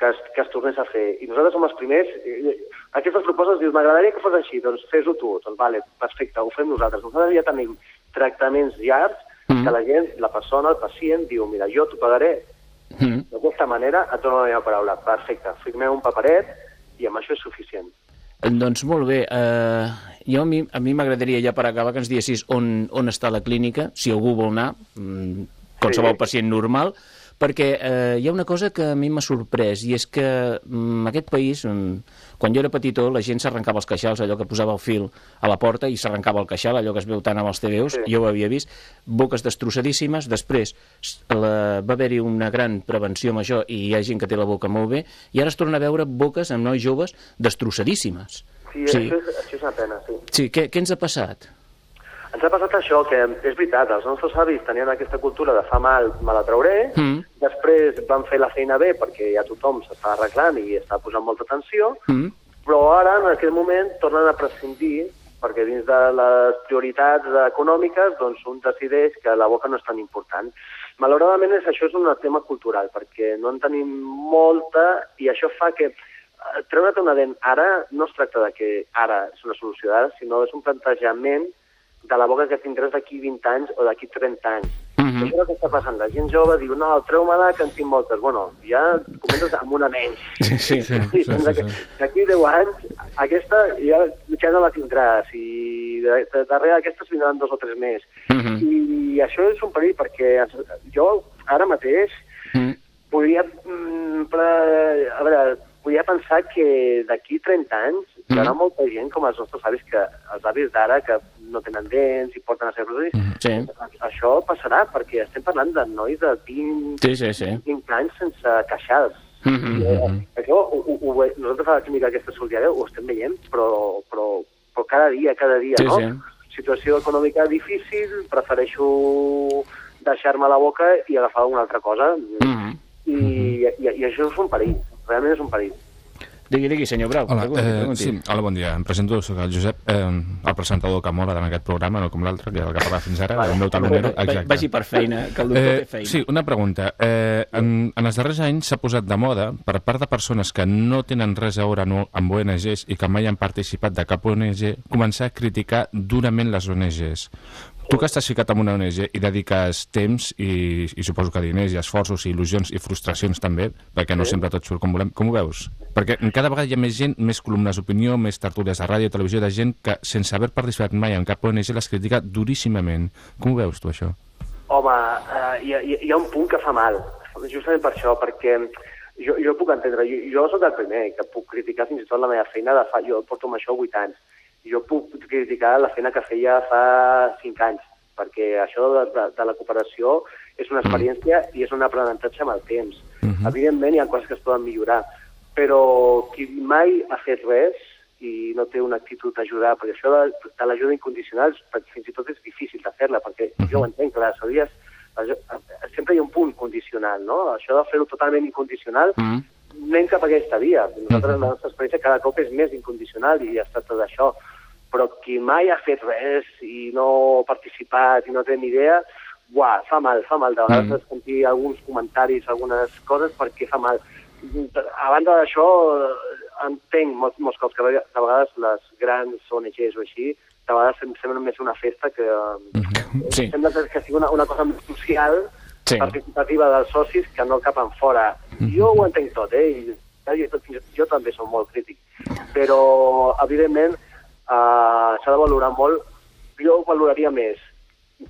que es, que es tornés a fer. I nosaltres som els primers... eh, Aquestes propostes dius, m'agradaria que fos així, doncs fes-ho tu. Doncs vale, perfecte, ho fem nosaltres. Nosaltres ja tenim tractaments llargs Mhm. que la gent, la persona, el pacient, diu, mira, jo t'ho pagaré Mm. d'aquesta manera, et dono la meva paraula. Perfecte, firmeu un paperet i amb això és suficient. Doncs molt bé. Uh, jo a mi a mi m'agradaria ja per acabar que ens diguessis on, on està la clínica, si algú vol anar, mm, qualsevol Sí. pacient normal, perquè eh, hi ha una cosa que a mi m'ha sorprès, i és que mm, aquest país, mm, quan jo era petitó, la gent s'arrencava els queixals, allò que posava el fil a la porta i s'arrencava el queixal, allò que es veu tant amb els TVOs, Sí. jo ho havia vist, boques destrossadíssimes, després la, va haver-hi una gran prevenció amb això i hi ha gent que té la boca molt bé, i ara es torna a veure boques amb nois joves destrossadíssimes. Sí, Sí. Això, és, això és una pena, sí. Sí, què, què ens ha passat? Ens ha passat això, que és veritat, els nostres avis tenien aquesta cultura de fa mal, me la trauré, Mm. després van fer la feina bé perquè ja tothom s'està arreglant i està posant molta atenció, Mm? però ara, en aquest moment, tornen a prescindir perquè dins de les prioritats econòmiques doncs un decideix que la boca no és tan important. Malauradament és, això és un tema cultural, perquè no en tenim molta i això fa que eh, treure't una dent ara no es tracta de que ara és una solució d'ara, sinó és un plantejament de la boca que tindràs d'aquí 20 anys o d'aquí 30 anys. Mhm. Això és el que està passant. La gent jove diu, no, treu-me-la, que en tinc moltes. Bueno, ja comences amb una menys. Sí, sí. Sí, Sí, sí, sí, d'aquí sí. d'aquí 10 anys, aquesta ja ja no la tindràs i de, de, darrere d'aquestes vindran dos o tres més. Mhm. I això és un perill perquè jo ara mateix Mm. podria, mm, pre, a veure, podria pensar que d'aquí 30 anys hi haurà Mhm. molta gent com els nostres avis, que els avis d'ara que no tenen dents i porten a ser rodilles. Sí. Això passarà perquè estem parlant de nois de 20, Sí, sí, sí. 20 anys sense queixals. Mhm. Eh, Això ho, ho, ho, nosaltres a la clínica aquesta solidària ho estem veient, però, però, però cada dia, cada dia, Sí, no? sí. Situació econòmica difícil, prefereixo deixar-me la boca i agafar una altra cosa. Mhm. i, i, i això és un perill, realment és un perill. Digui, digui, senyor Brau. Hola, pregunti, eh, pregunti. sí, hola, bon dia. Em presento, soc el Josep, eh, el presentador que mola en aquest programa, no com l'altre, que és el que parla fins ara, el meu talonero. Exacte. Vagi per feina, que el doctor Eh, té feina. sí, una pregunta. Eh, en, en els darrers anys s'ha posat de moda, per part de persones que no tenen res a veure no, amb ONGs i que mai han participat de cap ONG, començar a criticar durament les ONGs. Tu que estàs ficat en una ONG i dediques temps i, i suposo que diners i esforços i il·lusions i frustracions també, perquè no sempre tot surt com volem, com ho veus? Perquè cada vegada hi ha més gent, més columnes d'opinió, més tertúlies de ràdio i televisió, de gent que sense haver participat mai en cap ONG les critica duríssimament. Com ho veus tu, això? Home, eh, hi, ha- hi, hi ha un punt que fa mal, justament per això, perquè jo, jo puc entendre, jo, jo sóc el primer que puc criticar fins i tot la meva feina de fa... Jo porto amb això 8 anys. Jo puc criticar la feina que feia fa 5 anys, perquè això de, de, de la cooperació és una experiència i és un aprenentatge amb el temps. Evidentment hi ha coses que es poden millorar, però qui mai ha fet res i no té una actitud d'ajudar, perquè això de, de l'ajuda incondicional fins i tot és difícil de fer-la, perquè jo ho entenc, clar, sabries, sempre hi ha un punt condicional, no? Això de fer-ho totalment incondicional, Mm. anem cap a aquesta via. Nosaltres, la nostra experiència cada cop és més incondicional i es tracta d'això. Però qui mai ha fet res i no ha participat i no té ni idea, buah, fa mal, fa mal. De vegades mm. sentir alguns comentaris, algunes coses, perquè fa mal. A banda d'això, entenc molts, molts cops que de vegades les grans ONGs o així, de vegades sem- semblen més una festa que... eh, Sí. Sembla que sigui una, una cosa més social, Sí. participativa dels socis que no cap en fora. Jo ho entenc tot, eh? I, jo, jo, jo també som molt crític. Però, evidentment, eh, s'ha de valorar molt. Jo valoraria més,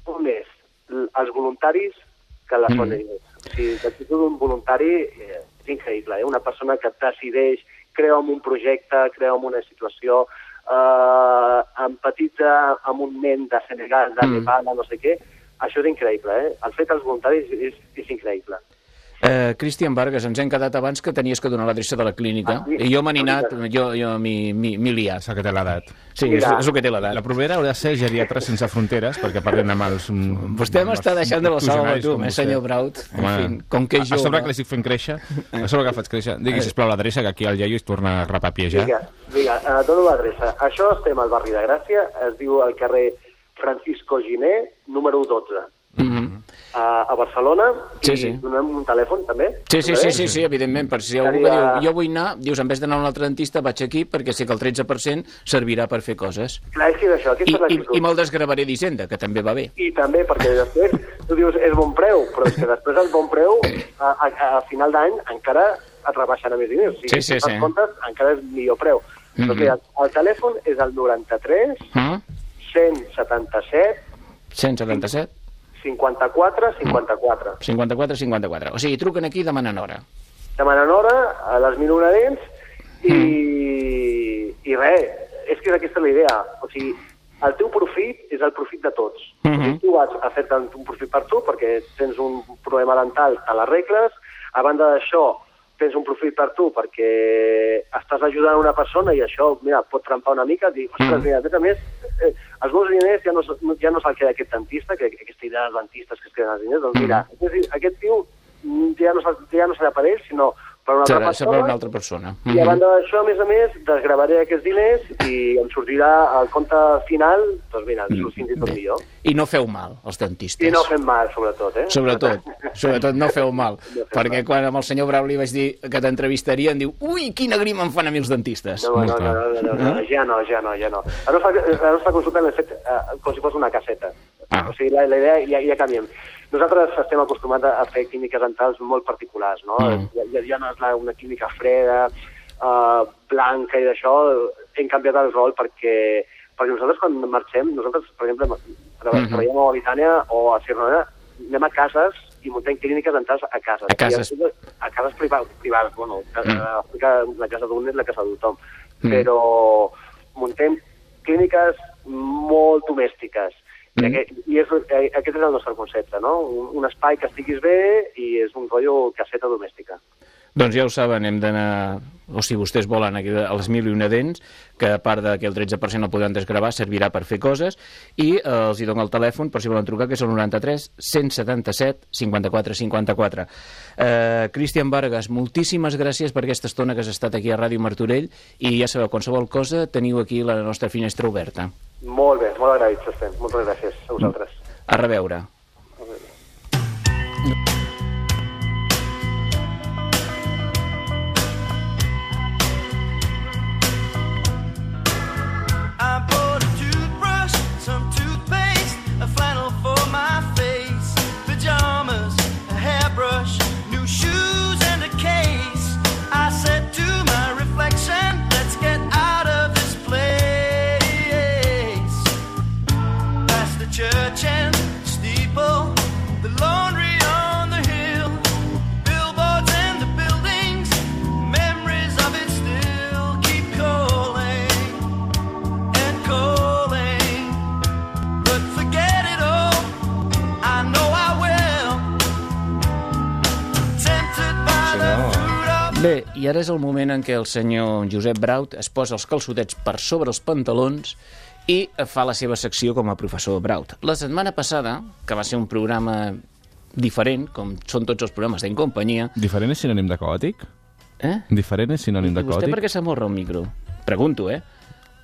molt més, els voluntaris que les Mm. ONGs. O sigui, l'actitud d'un voluntari eh, és increïble, eh? Una persona que decideix, creu en un projecte, creu en una situació, eh, empatitza amb un nen de Senegal, de Mm. Nepal, de no sé què, això és increïble, eh? El fet dels voluntaris és, és increïble. Eh, Cristian Vargas, ens hem quedat abans que tenies que donar l'adreça de la clínica Ah, sí? i jo m'he anat, jo, jo m'hi liat. És el que té l'edat. Sí, és, és el que té l'edat. La propera haurà de ser geriatra sense fronteres, perquè parlen amb els... mm, Vostè amb m'està deixant de l'alçada octogenaris tu, com eh, senyor Braut. En Home, fi, com que jo... A sobre que l'estic fent créixer, a sobre que faig créixer. Digui, sisplau, l'adreça, que aquí el iaio es torna a repapiejar. Vinga, vinga uh, dono l'adreça. Això estem al barri de Gràcia, es diu al carrer Francisco Giné, número 12, Mhm. a, a Barcelona, Sí, i sí. donem un telèfon també. Sí, sí, sí, sí, sí, evidentment, per si algú que diu, jo vull anar, dius, en vez d'anar a un altre dentista, vaig aquí, perquè sé que el 13% servirà per fer coses. Clar, és que és això, I, és i, i me'l desgravaré d'Hisenda, que també va bé. I també, perquè després tu dius és bon preu, però és que després el bon preu, a, a, a final d'any, encara et rebaixen a més diners. O sigui, Sí, sí, sí. comptes, encara és millor preu. Mhm. Doncs mira, el telèfon és el 93 Mm? 177 177 54 54. 54 54. O sigui, truquen aquí i demanen hora. Demanen hora a les minonadents i, Mm. i res, és que és aquesta la idea. O sigui, el teu profit és el profit de tots. O sigui, tu vas a fer un profit per tu perquè tens un problema dental a les regles, a banda d'això tens un profit per tu perquè estàs ajudant una persona i això, mira, pot trempar una mica, dir, ostres, Mhm. mira, a més a més, eh, els meus diners ja no, ja no se'l queda aquest dentista, que aquesta idea dels dentistes que es queden els diners, doncs mira, aquest, aquest tio mm, ja no, ja no serà per ell, sinó per una altra Serà, serà persona. una altra persona. I a banda d'això, a més a més, desgravaré aquests diners i em sortirà el compte final, doncs mira, em surt fins i tot millor. I no feu mal, els dentistes. I no fem mal, sobretot, eh? Sobretot, sobretot no feu mal, fem perquè mal. quan amb el senyor Brau li vaig dir que t'entrevistarien, diu, ui, quina grima em fan a mi els dentistes. No, no, no, no, no, no, no, ja no, ja no, ja no. La nostra, la nostra consulta l'hem fet eh, com si fos una caseta. Ah. O sigui, la, la idea ja, ja canviem. Nosaltres estem acostumats a fer clíniques dentals molt particulars, no? Mm. Ja, ja, ja no és la, una clínica freda, uh, blanca i d'això, hem canviat el rol perquè, perquè nosaltres quan marxem, nosaltres, per exemple, treballem, Mhm. treballem a Mauritània o a Sierra Leone, anem a cases i muntem clíniques dentals a cases. A cases. A, a cases privades, privades bueno, a, Mm. la casa d'un és la casa de tothom. Mm. Però muntem clíniques molt domèstiques. I, Mm. aquest, i és, eh, aquest és el nostre concepte, no? Un, un espai que estiguis bé i és un rotllo caseta domèstica. Doncs ja ho saben, hem d'anar o si vostès volen aquí a les mil i una dents, que a part de que el 13% el podran desgravar, servirà per fer coses, i eh, els hi dono el telèfon per si volen trucar, que és el 93 177 54 54. Eh, Cristian Vargas, moltíssimes gràcies per aquesta estona que has estat aquí a Ràdio Martorell, i ja sabeu, qualsevol cosa, teniu aquí la nostra finestra oberta. Molt bé, molt agraïts estem. Moltes gràcies a vosaltres. A reveure. Bé, i ara és el moment en què el senyor Josep Braut es posa els calçotets per sobre els pantalons i fa la seva secció com a professor Braut. La setmana passada, que va ser un programa diferent, com són tots els programes d'en companyia, Diferent és sinònim de caòtic? eh? Diferent és sinònim I de vostè caòtic? per què s'amorra el micro? Pregunto, eh?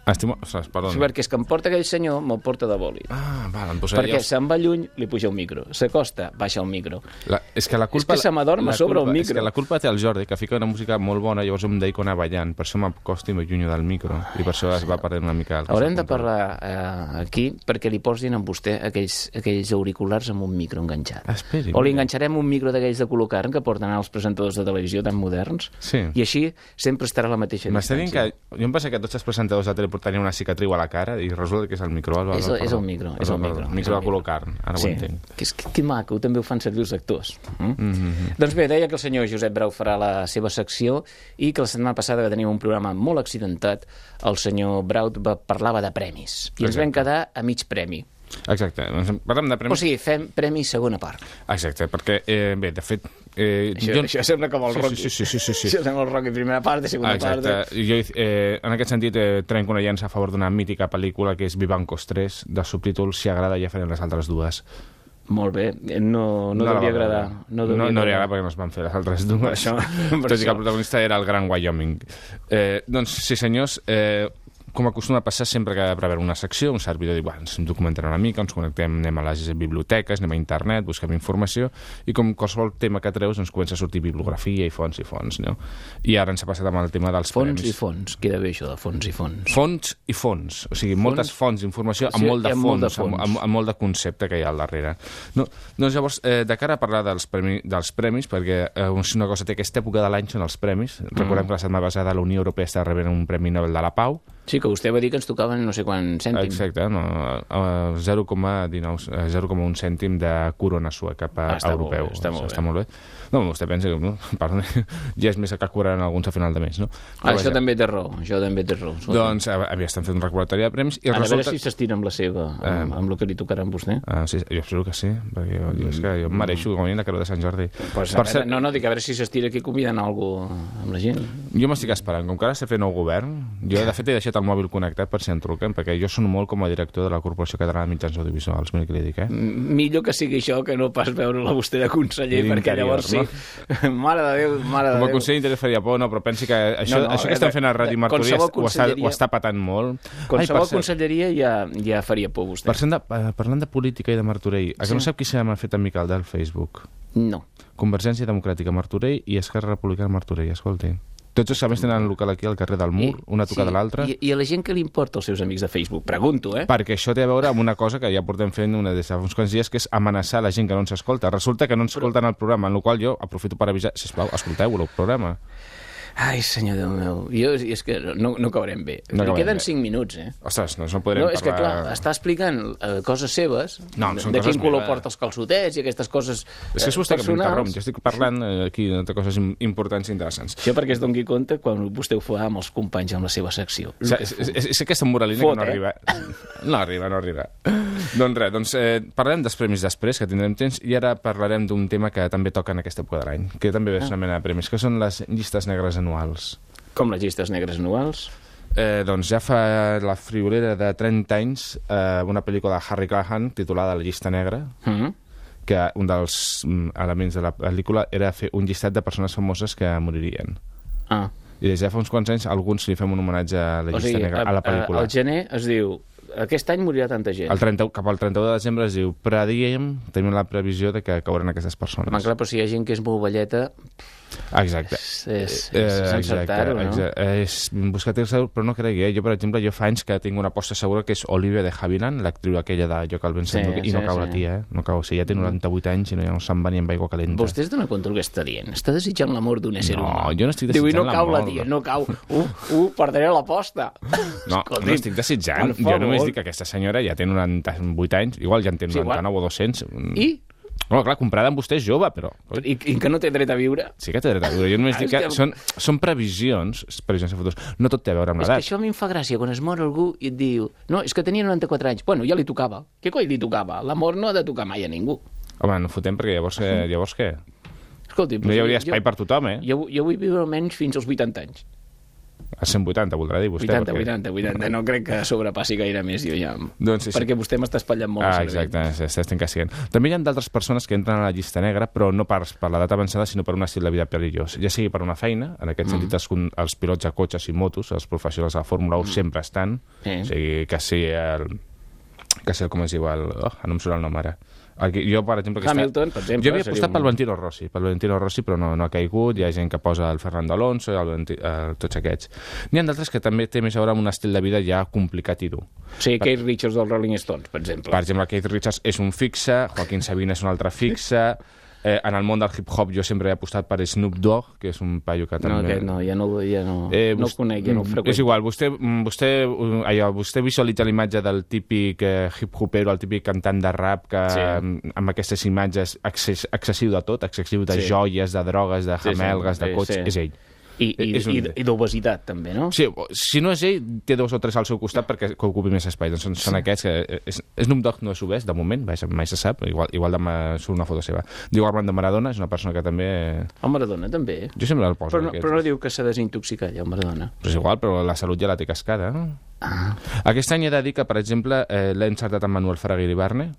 Estim... Ostres, perdó. Sí, perquè és que em porta aquell senyor, me'l porta de bòlit. Ah, val, em posaré... Perquè se'n va lluny, li puja el micro. S'acosta, baixa el micro. La, és que la culpa... És que se m'adorm a sobre el culpa- micro. És que la culpa té el Jordi, que fica una música molt bona, llavors em deia anar ballant, per això m'acosto i m'allunyo del micro, i per això es va perdent una mica el... Haurem de parlar eh, aquí perquè li posin a vostè aquells, aquells auriculars amb un micro enganxat. Esperi. O li enganxarem un micro d'aquells de col·locar que porten els presentadors de televisió tan moderns Sí. i així sempre estarà la mateixa M'està dient distància. que... Jo em pensa que tots els presentadors de tele portarien una cicatriu a la cara i resulta que és el micro. És el- és el micro, és el micro, micro de color carn, ara sí. ho entenc. Que, és, que, que maco, també ho fan servir els actors. Mm? Mm Mhm. -hmm. Doncs bé, deia que el senyor Josep Brau farà la seva secció i que la setmana passada que teníem un programa molt accidentat, el senyor Braut va, parlava de premis. I ens Exacte. vam quedar a mig premi. Exacte. Doncs parlem de O premis. sigui, fem premi segona part. Exacte, perquè, eh, bé, de fet... Eh, Això, això sembla com el sí, Rocky. Sí, sí, sí, sí, sí. Això sembla el Rocky, primera part i segona Exacte. part. Jo, eh, en aquest sentit, eh, trenco una llança a favor d'una mítica pel·lícula que és Vivancos 3, de subtítols, si agrada ja farem les altres dues. Molt bé, no, no, la devia agradar. No, no, devia no li agrada perquè no es van fer les altres dues. Per això, per Tot i que el protagonista era el gran Wyoming. Eh, doncs, sí senyors, eh, com acostuma a passar sempre que preveure una secció, un servidor diu, bueno, ens documentarem una mica, ens connectem, anem a les biblioteques, anem a internet, busquem informació, i com qualsevol tema que treus ens comença a sortir bibliografia i fons i fons, no? I ara ens ha passat amb el tema dels Fons premis. i fons, queda bé això de fons i fons. Fons i fons, o sigui, moltes fonts d'informació amb Sí, molt de fons, molt de amb, fons. amb, amb molt de concepte que hi ha al darrere. No, doncs llavors, eh, de cara a parlar dels, premi, dels premis, perquè eh, una cosa té aquesta època de l'any són els premis, Mm. recordem que la setmana passada la Unió Europea està rebent un Premi Nobel de la Pau, Sí, que vostè va dir que ens tocaven no sé quan cèntim. exacte, no, eh, 0,19 eh, 0,1 cèntim de corona sueca per Ah, molt europeu. bé, està molt està molt bé. No, vostè pensa que no, perdó, ja és més que cobraran alguns a final de mes, no? Ah, això vaja, també té raó, això també té raó. Escolta, Doncs eh, havia estan fent un recordatori de premis i a veure resulta... si s'estira amb la seva, amb, amb el que li tocarà a vostè. Ah, sí, jo espero que sí, perquè jo, jo, és que jo em mereixo com a mínim la creu de Sant Jordi. Pues, per veure, no, no, dic a veure si s'estira aquí convidant algú amb la gent. jo m'estic esperant, com que ara s'ha fet nou govern, jo de fet he deixat el mòbil connectat per si em truquen, perquè jo sono molt com a director de la Corporació Catalana de Mitjans Audiovisuals, mira què li dic, eh? M- Millor que sigui això que no pas veure-la vostè de conseller, perquè llavors sí. Mare de Déu, mare de Com a Déu. conseller d'interior faria por, no, però pensi que això, No, no, això eh, que estem de- fent a Ràdio Martorell ho, està, ho està patant molt. Qualsevol cert, conselleria ja, ja faria por vostè. per cert de, eh, parlant de política i de Martorell, a que no sap qui s'ha fet amic al del Facebook? No. Convergència Democràtica Martorell i Esquerra Republicana Martorell, escolti. Tots els més tenen local aquí al carrer del Mur, una a tocar de l'altra. I, I a la gent que li importa els seus amics de Facebook? Pregunto, eh? Perquè això té a veure amb una cosa que ja portem fent una des de uns quants dies, que és amenaçar la gent que no ens escolta. Resulta que no ens escolten el programa, en la qual jo aprofito per avisar, sisplau, escolteu-lo, el programa. Ai, senyor Déu meu, jo, i és que no, no acabarem bé. No acabarem queden bé. 5 minuts, eh? Ostres, no, no podrem No, és que clar, està explicant eh, coses seves, No, de, de quin color meves. porta els calçotets i aquestes coses És que és vostè que m'interromp, jo personals. estic parlant eh, aquí de coses im- importants i interessants. Això perquè es doni compte quan vostè ho fa amb els companys amb la seva secció. O sigui, és, és, és, aquesta moralina Fot, que no eh? arriba. No arriba, no arriba. doncs res, doncs, eh, parlem dels premis després, que tindrem temps, i ara parlarem d'un tema que també toca en aquesta època de l'any, que també és una mena de premis, que són les llistes negres anuals. Com les llistes negres anuals. Eh, doncs ja fa la friolera de 30 anys eh, una pel·lícula de Harry Callahan titulada La llista negra, Mm -hmm. que un dels mm, elements de la pel·lícula era fer un llistat de persones famoses que moririen. Ah, I des de fa uns quants anys alguns li fem un homenatge a la o llista sigui, negra, a la pel·lícula. al gener es diu aquest any morirà tanta gent. El 30, cap al 31 de desembre es diu prediem, tenim la previsió de que cauran aquestes persones. Home, clar, però si hi ha gent que és molt velleta, Ah, Exacte. és, és, Eh, és encertar-ho, no? exacte. És buscar segur, però no cregui, eh? Jo, per exemple, jo fa anys que tinc una aposta segura que és Olivia de Havilland, l'actriu aquella de Jo ben Sí, i no sí, cau la sí. tia, eh? No cau, o sigui, ja té 98 anys i no, ja no se'n va ni amb aigua calenta. Vostè es dona compte del que està dient? Està desitjant l'amor d'un ésser No, humà. jo no estic Diu, i desitjant no cau la l'amor. tia, no cau. Uh, uh, perdré l'aposta. No, Escolti'm, no estic desitjant. Jo només dic que aquesta senyora ja té 98 anys, igual ja en té Sí, 99 o 200. I? No, clar, comprada amb vostè és jove, però... I, I que no té dret a viure? Sí que té dret a viure. Jo només Ah, dic que que- són, són previsions, previsions de futurs. No tot té a veure amb És que l'edat. això a mi em fa gràcia, quan es mor algú i et diu no, és que tenia 94 anys. Bueno, ja li tocava. Què coi li tocava? L'amor no ha de tocar mai a ningú. Home, no fotem perquè llavors, eh, llavors què? Escolti, No hi hauria espai per tothom, eh? Jo, jo vull viure almenys fins als 80 anys. A 180, voldrà dir vostè. 80, perquè- 80, 80. No crec que sobrepassi gaire més, jo ja. Doncs sí, sí. Perquè vostè m'està espatllant molt. Ah, exacte, s'estan castigant. També hi ha d'altres persones que entren a la llista negra, però no per, per l'edat avançada, sinó per un estil de vida perillós. Ja sigui per una feina, en aquest sentit els, els pilots de cotxes i motos, els professionals de la Fórmula 1 sempre estan, Sí. o sigui, que sigui el... que sigui el, com es diu, el... Oh, no em surt el nom ara. Aquí, jo, per exemple... aquesta- Hamilton, per exemple, Jo havia apostat un- pel Valentino Rossi, pel Valentino Rossi, però no, no ha caigut. Hi ha gent que posa el Fernando Alonso, el, Valenti- eh, tots aquests. N'hi ha d'altres que també té més a veure amb un estil de vida ja complicat i dur. Sí, Kate Richards dels Rolling Stones, per exemple. Per exemple, Keith Richards és un fixe, Joaquín Sabina és un altre fixe, eh, en el món del hip-hop jo sempre he apostat per Snoop Dogg, que és un paio que No, també... aquest no, ja no, ja no, Eh, no el vos- conec, ja no mm, freqüento. És igual, vostè, mm, vostè, uh, allò, vostè visualitza l'imatge del típic eh, hip-hopero, el típic cantant de rap que Sí. sí. amb aquestes imatges excessiu de tot, excessiu de Sí. sí. joies, de drogues, de Sí, sí, jamelgues, de sí, cotxes, sí. és ell. I, i, és un- i, i d'obesitat, també, no? Sí, si no és ell, té dos o tres al seu costat perquè que ocupi més espai. Doncs són, són aquests que... eh, És, Snoop Dogg no és obès, de moment, vaja, mai se sap, igual, igual demà surt una foto seva. Diu Armando Maradona, és una persona que també... El Maradona, també. Jo sempre el poso. Però no, aquest. però no diu que s'ha desintoxicat, ja, el Maradona. Però és igual, però la salut ja la té cascada. No? Ah, Aquest any he de dir que, per exemple, eh, l'he encertat amb Manuel Fraga Iribarne.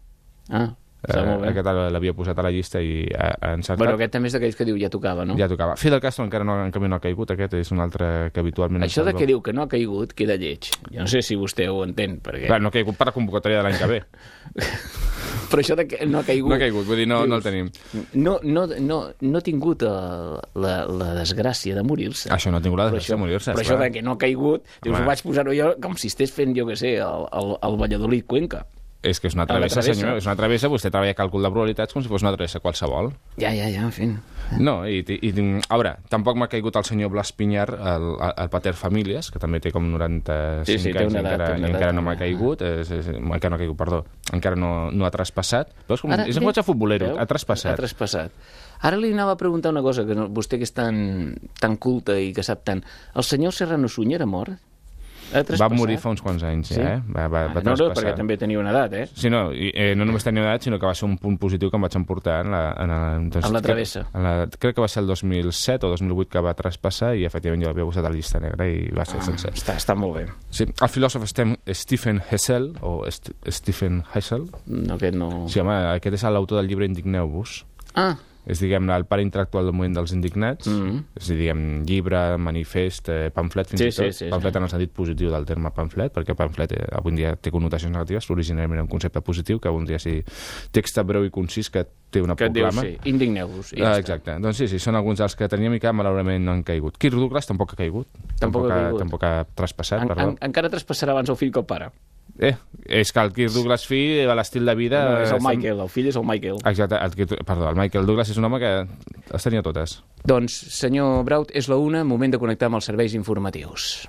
ah bé. aquest l'havia posat a la llista i ha, ha encertat. Bueno, aquest també és d'aquells que diu ja tocava, no? Ja tocava. Fidel Castro encara no, en canvi no ha caigut, aquest és un altre que habitualment... Això de que diu que no ha caigut queda lleig. Jo no sé si vostè ho entén, perquè... Clar, no ha caigut per la convocatòria de l'any que ve. Però això de que no ha caigut... No ha caigut, vull dir, no, no el tenim. No, no, no, no ha tingut uh, la, la desgràcia de morir-se. Això no ha tingut la desgràcia de morir-se, Però això de que no ha caigut, dius, Home. ho vaig posar-ho jo com si estigués fent, jo què sé, el, el, el Valladolid Cuenca. És que és una travessa, travessa. senyor, és una travessa, vostè treballa càlcul de probabilitats com si fos una travessa qualsevol. Ja, ja, ja, en fi. No, i, i, a veure, tampoc m'ha caigut el senyor Blas Pinyar, el, el Pater Famílies, que també té com 95 Sí, sí, anys edat, encara, i encara edat, no m'ha també. caigut, és, és, encara no ha caigut, perdó, encara no, no ha traspassat. Veus com, Ara, és un cotxe futbolero, veu? ha traspassat. Ha traspassat. Ara li anava a preguntar una cosa, que no, vostè que és tan, tan culte i que sap tant. El senyor Serrano Sunyer ha mort? Va morir fa uns quants anys, Sí? ja, eh? Va, va, va Ah, no, no, traspassar. perquè també tenia una edat, eh? Sí, no, i, eh, no només tenia edat, sinó que va ser un punt positiu que em vaig emportar en la... En la doncs, En la crec- travessa. En la, crec que va ser el 2007 o 2008 que va traspassar i efectivament jo l'havia posat a la llista negra i va ser sencer. Està, està molt bé. Sí, el filòsof Stem, Stephen Hessel, o St Stephen Hessel, No, aquest no... sí, home, aquest és l'autor del llibre Indigneu-vos. Ah, És, diguem el pare intel·lectual del moviment dels indignats. Mhm. És a dir, diguem, llibre, manifest, eh, pamflet, fins Sí, i tot. sí, sí, pamflet sí. en el sentit positiu del terme pamflet, perquè pamflet eh, avui dia té connotacions negatives, originalment era un concepte positiu, que avui dia sí, text breu i concís que té una que et diu, proclama. sí, indigneu-vos. ja Ah, està. exacte. Doncs sí, sí, són alguns dels que teníem i que malauradament no han caigut. Kirk Douglas tampoc ha caigut. Tampoc ha caigut. Tampoc ha traspassat, En, perdó. en, encara traspassarà abans el fill que el pare. Eh, és que el Kirk Douglas fill, a l'estil de vida... No, és el estem- Michael, el fill és el Michael. Exacte, el, Kirk- perdó, el Michael Douglas és un home que les tenia totes. Doncs, senyor Braut, és la una, moment de connectar amb els serveis informatius.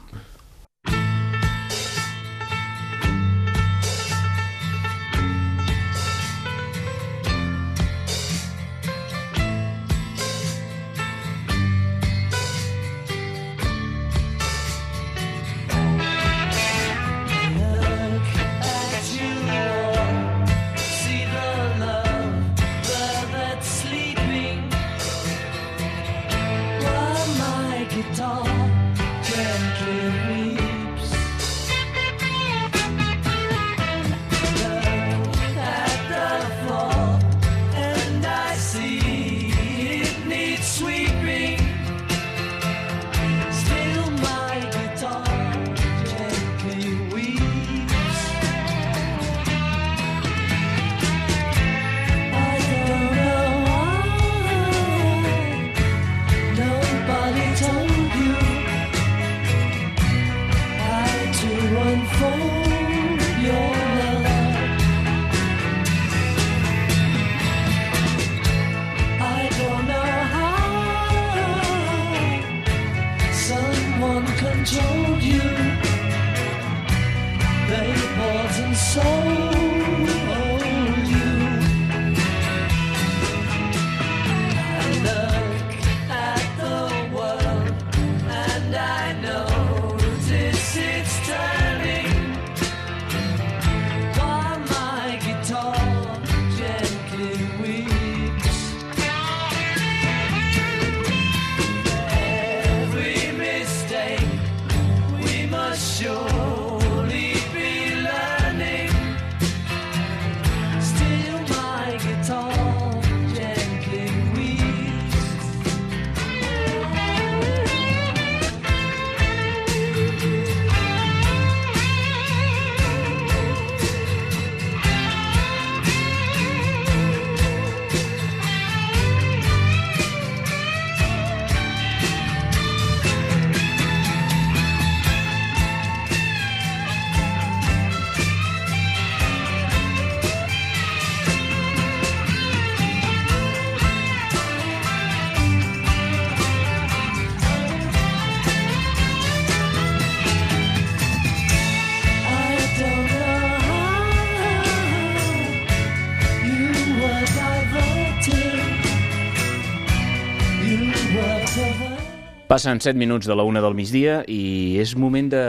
Passen 7 minuts de la una del migdia i és moment de,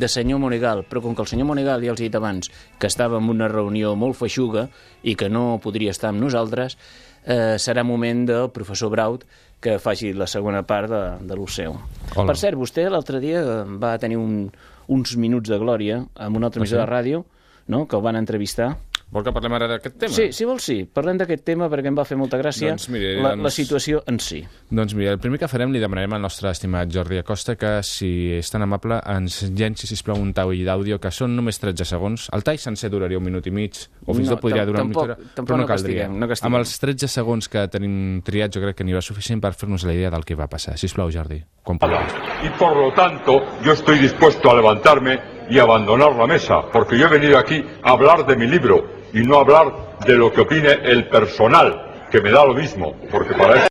de senyor Monegal, però com que el senyor Monegal, ja els he dit abans, que estava en una reunió molt feixuga i que no podria estar amb nosaltres, eh, serà moment del professor Braut que faci la segona part de, de l'ús seu. Hola. Per cert, vostè l'altre dia va tenir un, uns minuts de glòria amb una altra emissora de ràdio, no?, que el van entrevistar. Vol que parlem ara d'aquest tema? Sí, si vols sí, parlem d'aquest tema perquè em va fer molta gràcia Doncs miri, la, doncs- la situació en si. Doncs mira, el primer que farem li demanarem al nostre estimat Jordi Acosta que, si és tan amable, ens llenci, sisplau, un tall d'àudio, que són només 13 segons. El tall sencer duraria un minut i mig, o fins i No, tot podria durar tampoc- una mitja hora, però no no caldria. castiguem, no castiguem. Amb els 13 segons que tenim triats, jo crec que n'hi va suficient per fer-nos la idea del que va passar. Sisplau, Jordi, quan puguis. y por lo tanto yo estoy dispuesto a levantarme y abandonar la mesa, porque yo he venido aquí a hablar de mi libro y no hablar de lo que opine el personal, que me da lo mismo, porque para eso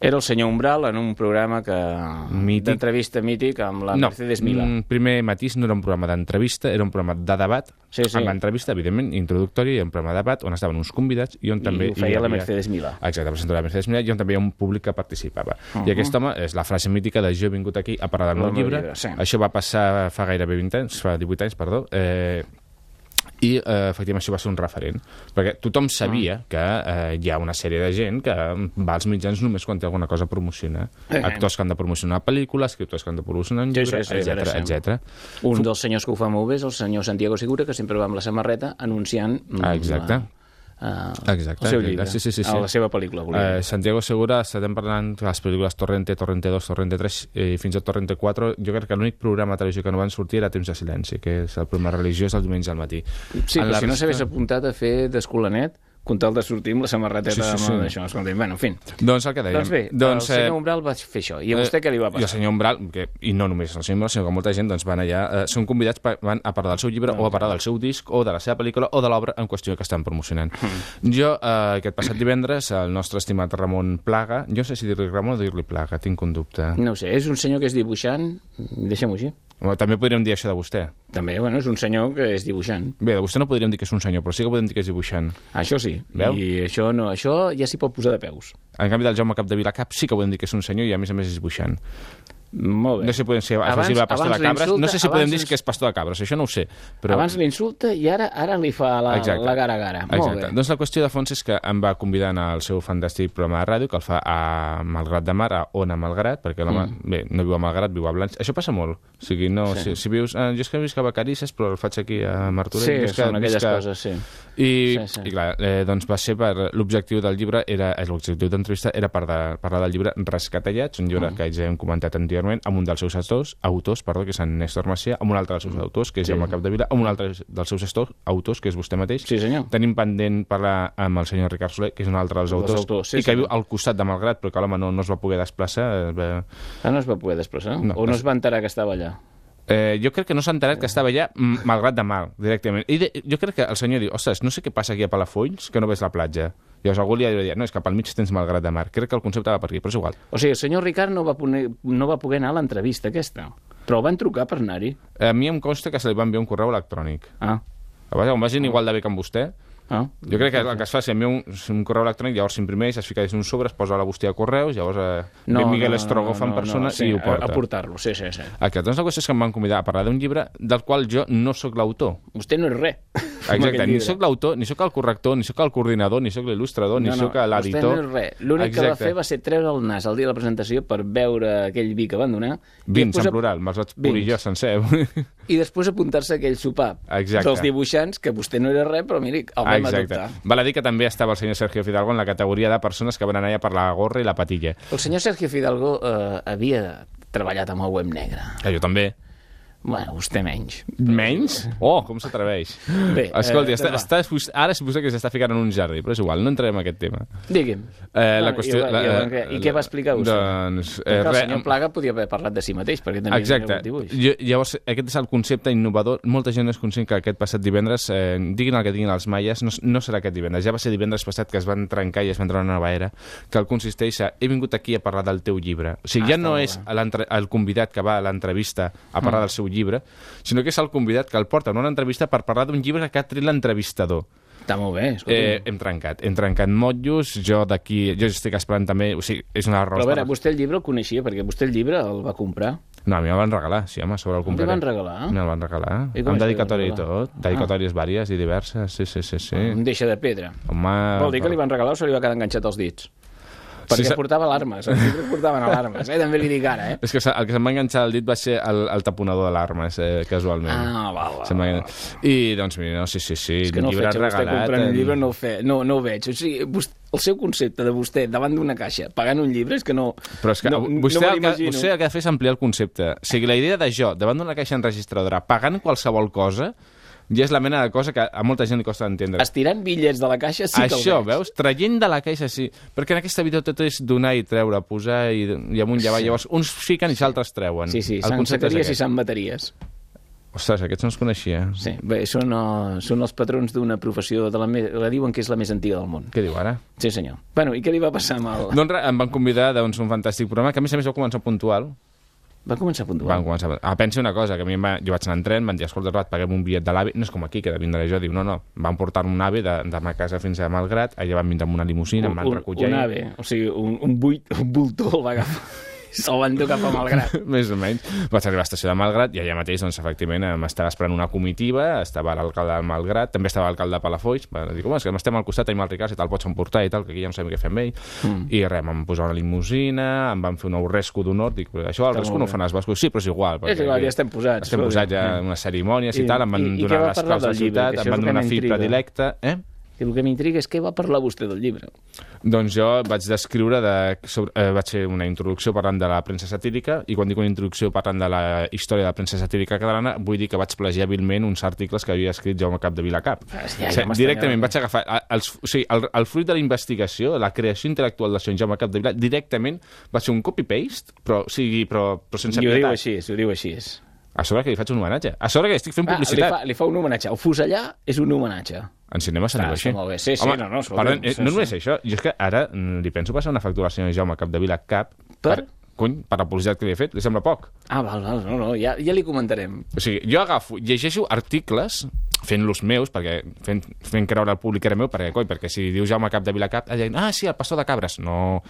Era el senyor Umbral en un programa que... D'entrevista mític amb la Mercedes Milà. mm, primer matís no era un programa d'entrevista, era un programa de debat, Sí, sí. amb entrevista, evidentment, introductori, i un programa de debat on estaven uns convidats i on també... ho feia hi la Mercedes Milà. Exacte, presentadora de Mercedes Milà, i on també hi ha un públic que participava. I aquest home és la frase mítica de jo he vingut aquí a parlar del meu Del meu llibre. llibre, sí. Això va passar fa gairebé 20 anys, fa 18 anys, perdó, eh, i eh, efectivament això va ser un referent perquè tothom sabia Ah. que eh, hi ha una sèrie de gent que va als mitjans només quan té alguna cosa a promocionar Eh. actors que han de promocionar pel·lícules, escriptors que han de promocionar un llibre, sí, sí, etc etc. Un dels senyors que ho fa molt bé és el senyor Santiago Segura, que sempre va amb la samarreta anunciant mm, Ah, exacte. La, uh, Exacte, el seu llibre, Sí, sí, sí, sí. a la seva pel·lícula. volia Eh. Santiago Segura, estem parlant de les pel·lícules Torrente, Torrente 2, Torrente 3 i fins a Torrente 4. Jo crec que l'únic programa de televisió que no van sortir era Temps de Silenci, que és el programa religiós el diumenge al matí. Sí, En però si no resta- s'hagués apuntat a fer d'escolanet, con tal de sortir amb la samarreteta Sí, sí, sí. d'això. Escolta, bueno, en fi. Doncs el que dèiem. Doncs bé, doncs, el senyor eh, Umbral va fer això. I a vostè què li va I el passar? senyor Umbral, que, i no només el senyor Umbral, sinó que molta gent doncs, van allà, eh, són convidats, pa, van a parlar del seu llibre o a parlar del seu disc o de la seva pel·lícula o de l'obra en qüestió que estan promocionant. Hmm. Jo, eh, aquest passat divendres, el nostre estimat Ramon Plaga, jo no sé si dir-li Ramon o dir-li Plaga, tinc un dubte. No sé, és un senyor que és dibuixant, deixem-ho així. També podríem dir això de vostè. També, bueno, és un senyor que és dibuixant. Bé, de vostè no podríem dir que és un senyor, però sí que podem dir que és dibuixant. Això sí. Veu? I això no, això ja s'hi pot posar de peus. En canvi, del Jaume Capdevila Cap sí que podem dir que és un senyor i a més a més és dibuixant. Molt bé. No sé si podem ser afegir pastor de cabres, no sé si podem dir que és pastor de cabres, això no ho sé. Però... Abans l'insulta i ara ara li fa la, Exacte. la gara a gara. Molt Exacte. bé. Doncs la qüestió de fons és que em va convidar al seu fantàstic programa de ràdio, que el fa a Malgrat de Mar, a Ona Malgrat, perquè l'home, mm. bé, no viu a Malgrat, viu a Blanch. Això passa molt. O sigui, no, Sí. si, si vius... Eh, jo és que visc a Vacarisses, però el faig aquí a Martorell. Sí, que són aquelles visc a- coses, sí. I, Sí, sí. i clar, eh, doncs va ser per... L'objectiu del llibre era... L'objectiu d'entrevista era per de, parlar del llibre Rescatellats, un llibre mm. que ja hem comentat anteriorment, amb un dels seus autors, autors perdó, que és en Néstor Macià, amb un altre dels seus autors, que és Sí. Jaume Capdevila, amb un altre dels seus autors, autors que és vostè mateix. Sí, senyor. Tenim pendent parlar amb el senyor Ricard Soler, que és un altre dels autors, autors, sí, i que senyor. viu al costat de Malgrat, però que l'home no, no es va poder desplaçar. Eh, va- Ah, no es va poder desplaçar? No, o no es- es va enterar que estava allà? Eh, jo crec que no s'ha enterat que estava allà malgrat de mal, directament. I de, jo crec que el senyor diu, ostres, no sé què passa aquí a Palafolls, que no ves la platja. Llavors algú li hauria dit, no, és que pel mig tens Malgrat de Mar. Crec que el concepte va per aquí, però és igual. O sigui, el senyor Ricard no va, poner, no va poder anar a l'entrevista aquesta, però van trucar per anar-hi. A mi em consta que se li va enviar un correu electrònic. Ah, A vegades, com vagin igual de bé que amb vostè, ah. jo crec que el que es fa és enviar un, un correu electrònic, llavors s'imprimeix, es fica dins un sobre, es posa a la bústia de correus, llavors eh, ve Miguel Estrogoff en persona sí, i ho a- porta. A, portar-lo, sí, sí, sí. Aquest, doncs la qüestió és que em van convidar a parlar d'un llibre del qual jo no sóc l'autor. Vostè no és res. Exacte, ni sóc l'autor, ni sóc el corrector, ni sóc el coordinador, ni sóc l'il·lustrador, ni sóc l'editor. Vostè no és res. L'únic que va fer va ser treure el nas el dia de la presentació per veure aquell vi que van donar. Vins, després en plural, me'ls vaig polir jo sencer. I després apuntar-se a aquell sopar Exacte. dels dibuixants, que vostè no era res, però miri, el vam Exacte. adoptar. Val a dir que també estava el senyor Sergio Fidalgo en la categoria de persones que van anar per la gorra i la patilla. El senyor Sergio Fidalgo eh, havia treballat amb el web negre. Que jo també. Bueno, vostè menys. Menys? Oh, com s'atreveix. Bé, Escolti, eh, està, va. està, ara suposa que s'està ficant en un jardí, però és igual, no entrarem en aquest tema. Digui'm. Eh, la qüestió... i, va- la, i, va- I, què va explicar vostè? Doncs... Perquè el senyor Plaga podia haver parlat de si mateix, perquè també Exacte. el dibuix. Jo, llavors, aquest és el concepte innovador. Molta gent no és conscient que aquest passat divendres, eh, diguin el que diguin els maies, no, no serà aquest divendres. Ja va ser divendres passat que es van trencar i es van entrar una nova era, que el consisteix a he vingut aquí a parlar del teu llibre. O sigui, Ah, ja no és el convidat que va a l'entrevista a parlar Mm. del seu llibre, sinó que és el convidat que el porta a una entrevista per parlar d'un llibre que ha tret l'entrevistador. Està molt bé, escolti. Eh, hem trencat, hem trencat motllos, jo d'aquí, jo estic esperant també, o sigui, és una Però rosa. a veure, vostè el llibre el coneixia, perquè vostè el llibre el va comprar. No, a mi me'l van regalar, sí, home, sobre el compraré. van regalar? Me'l van regalar. I Amb dedicatòria i tot. Dedicatòries vàries i diverses, sí, sí, sí. sí. Un deixa de pedra. Home... Vol dir que li van regalar o se li va quedar enganxat als dits? Perquè sa- portava alarmes, els llibres portaven alarmes, eh? també li dic ara, eh? És que el que se'm va enganxar al dit va ser el, el taponador d'alarmes, eh, casualment. Ah, val, val, val. I, doncs, mira, no, sí, sí, sí, És que no el llibre a vostè regalat... comprant un en- llibre, no, ho fe, no, no ho veig. O sigui, vostè, el seu concepte de vostè davant d'una caixa pagant un llibre és que no... Però és que no, vostè, no el que, vostè el que ha de fer és ampliar el concepte. O sigui, la idea de jo, davant d'una caixa enregistradora, pagant qualsevol cosa, ja és la mena de cosa que a molta gent li costa entendre. Estirant bitllets de la caixa sí que Això, el veig. veus? Traient de la caixa, sí. Perquè en aquesta vida tot és donar i treure, posar i, i amunt avall. Sí. Llavors, uns fiquen i altres treuen. Sí, sí, Sant Zacaries i. Sant Bateries. Ostres, aquests no els coneixia. Sí, bé, són, uh, són els patrons d'una professió, de la, me... la diuen que és la més antiga del món. Què diu ara? Sí, senyor. Bueno, i què li va passar amb el... Doncs em van convidar doncs, un fantàstic programa que a més a més va començar puntual. Va començar a puntuar. Van començar... Ah, pensi una cosa, que a mi va... jo vaig anar en tren, van dir, escolta, Rat, paguem un bitllet de l'AVE, no és com aquí, que de vindré jo, diu, no, no, van portar un AVE de, de ma casa fins a Malgrat, allà van vindre amb una limusina, em van un, recollir. un ave, o sigui, un, un, buit, un voltor el va agafar. Van dur cap a Malgrat. més o menys. Vaig arribar a l'estació de Malgrat i allà mateix, doncs, efectivament, m'estava esperant una comitiva, estava l'alcalde de Malgrat, també estava l'alcalde de Palafolls, va dir, home, és que estem al costat, tenim el Ricard, si te'l pots emportar i tal, que aquí ja no sabem què fer amb ell. Mm. I res, em van posar una limusina, em van fer un urresco d'honor, dic, això el resco no ho fan els bascos, sí, però és igual. És igual, ja estem posats, Estem posats ja en unes cerimònies i, I- tal, em van i- donar les claus de la ciutat, em van donar una fibra directa, eh? Que el que m'intriga és què va parlar vostè del llibre. Doncs jo vaig descriure, de, sobre, eh, vaig fer una introducció parlant de la premsa satírica i quan dic una introducció parlant de la història de la premsa satírica catalana vull dir que vaig plagiar hàbilment uns articles que havia escrit Jaume Cap. Ja, o ja sigui, m'estranyava. directament vaig agafar els, o sigui, el, el fruit de la investigació, la creació intel·lectual del senyor Jaume Capdevila, directament va ser un copy-paste, però, o sigui, però, però sense I ho diu així, ho diu així. A sobre que li faig un homenatge. A sobre que estic fent Ah, li, publicitat. fa, li fa un homenatge. El fusellar és un homenatge. En cinema diu Clar, així. molt bé. Sí, sí, no, no, escolta, perdó, eh, sí, no sí. només això, jo és que ara mm, li penso passar una factura al senyor Jaume Capdevila Cap Per? Cony, per la publicitat que li he fet, li sembla poc. Ah, val, val, no, no, ja, ja li comentarem. O sigui, jo agafo, llegeixo articles fent-los meus, perquè fent, fent creure al públic que era meu, perquè, coi, perquè si dius Jaume Cap de Vilacap, allà, ah, sí, el pastor de cabres. No,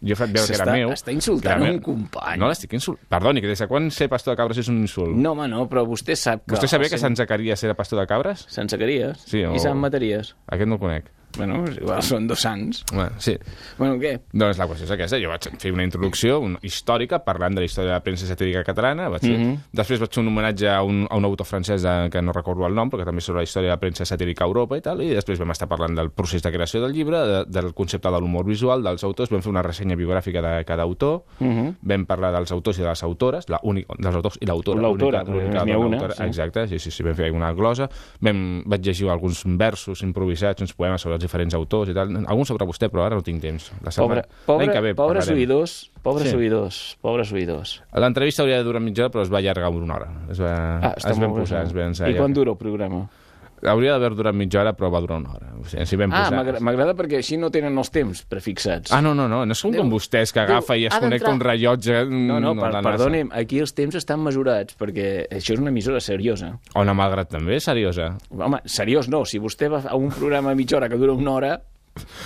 jo he fet veure que era meu. està insultant era meu. un company. No l'estic insultant. Perdoni, que des de quan ser pastor de cabres és un insult? No, home, no, però vostè sap que... Vostè sabia que Sant- Zacarías era pastor de cabres? Sant Zacaries Sí, o- i Sant Materies. Aquest no el conec. Bueno, igual, són dos sants. Bueno, sí. Bueno, què? Doncs la qüestió és aquesta. Jo vaig fer una introducció un, històrica parlant de la història de la premsa satírica catalana. Vaig fer, Mhm. Després vaig fer un homenatge a un, a un autor francès de, que no recordo el nom, però que també sobre la història de la premsa satírica a Europa i tal. I després vam estar parlant del procés de creació del llibre, de, del concepte de l'humor visual, dels autors. Vam fer una ressenya biogràfica de cada autor. Mhm. Vam parlar dels autors i de les autores, la única, dels autors i l'autora. L'autora, l'única- només n'hi ha una, autora. sí. Exacte, sí, sí, sí, vam fer una glosa. Vam, vaig llegir alguns versos improvisats, uns poemes sobre els diferents autors i tal. Alguns sobre vostè, però ara no tinc temps. La Pobre, setmana- pobre, l'any que ve pobres parlarem. oïdors, pobres Sí. oïdors, pobres oïdors. L'entrevista hauria de durar mitja hora, però es va allargar una hora. Es va, Ah, es bé, posar, es va I quan dura el programa? Hauria d'haver durat mitja hora, però va durar una hora. O sigui, si ben Ah, m'agrada perquè així no tenen els temps prefixats. Ah, no, no, no, no són com vostès que agafa i es connecta un rellotge... No, no, per, perdoni'm, aquí els temps estan mesurats perquè això és una emissora seriosa. Ona Malgrat també, seriosa. Home, seriós no, si vostè va a un programa mitja hora que dura una hora,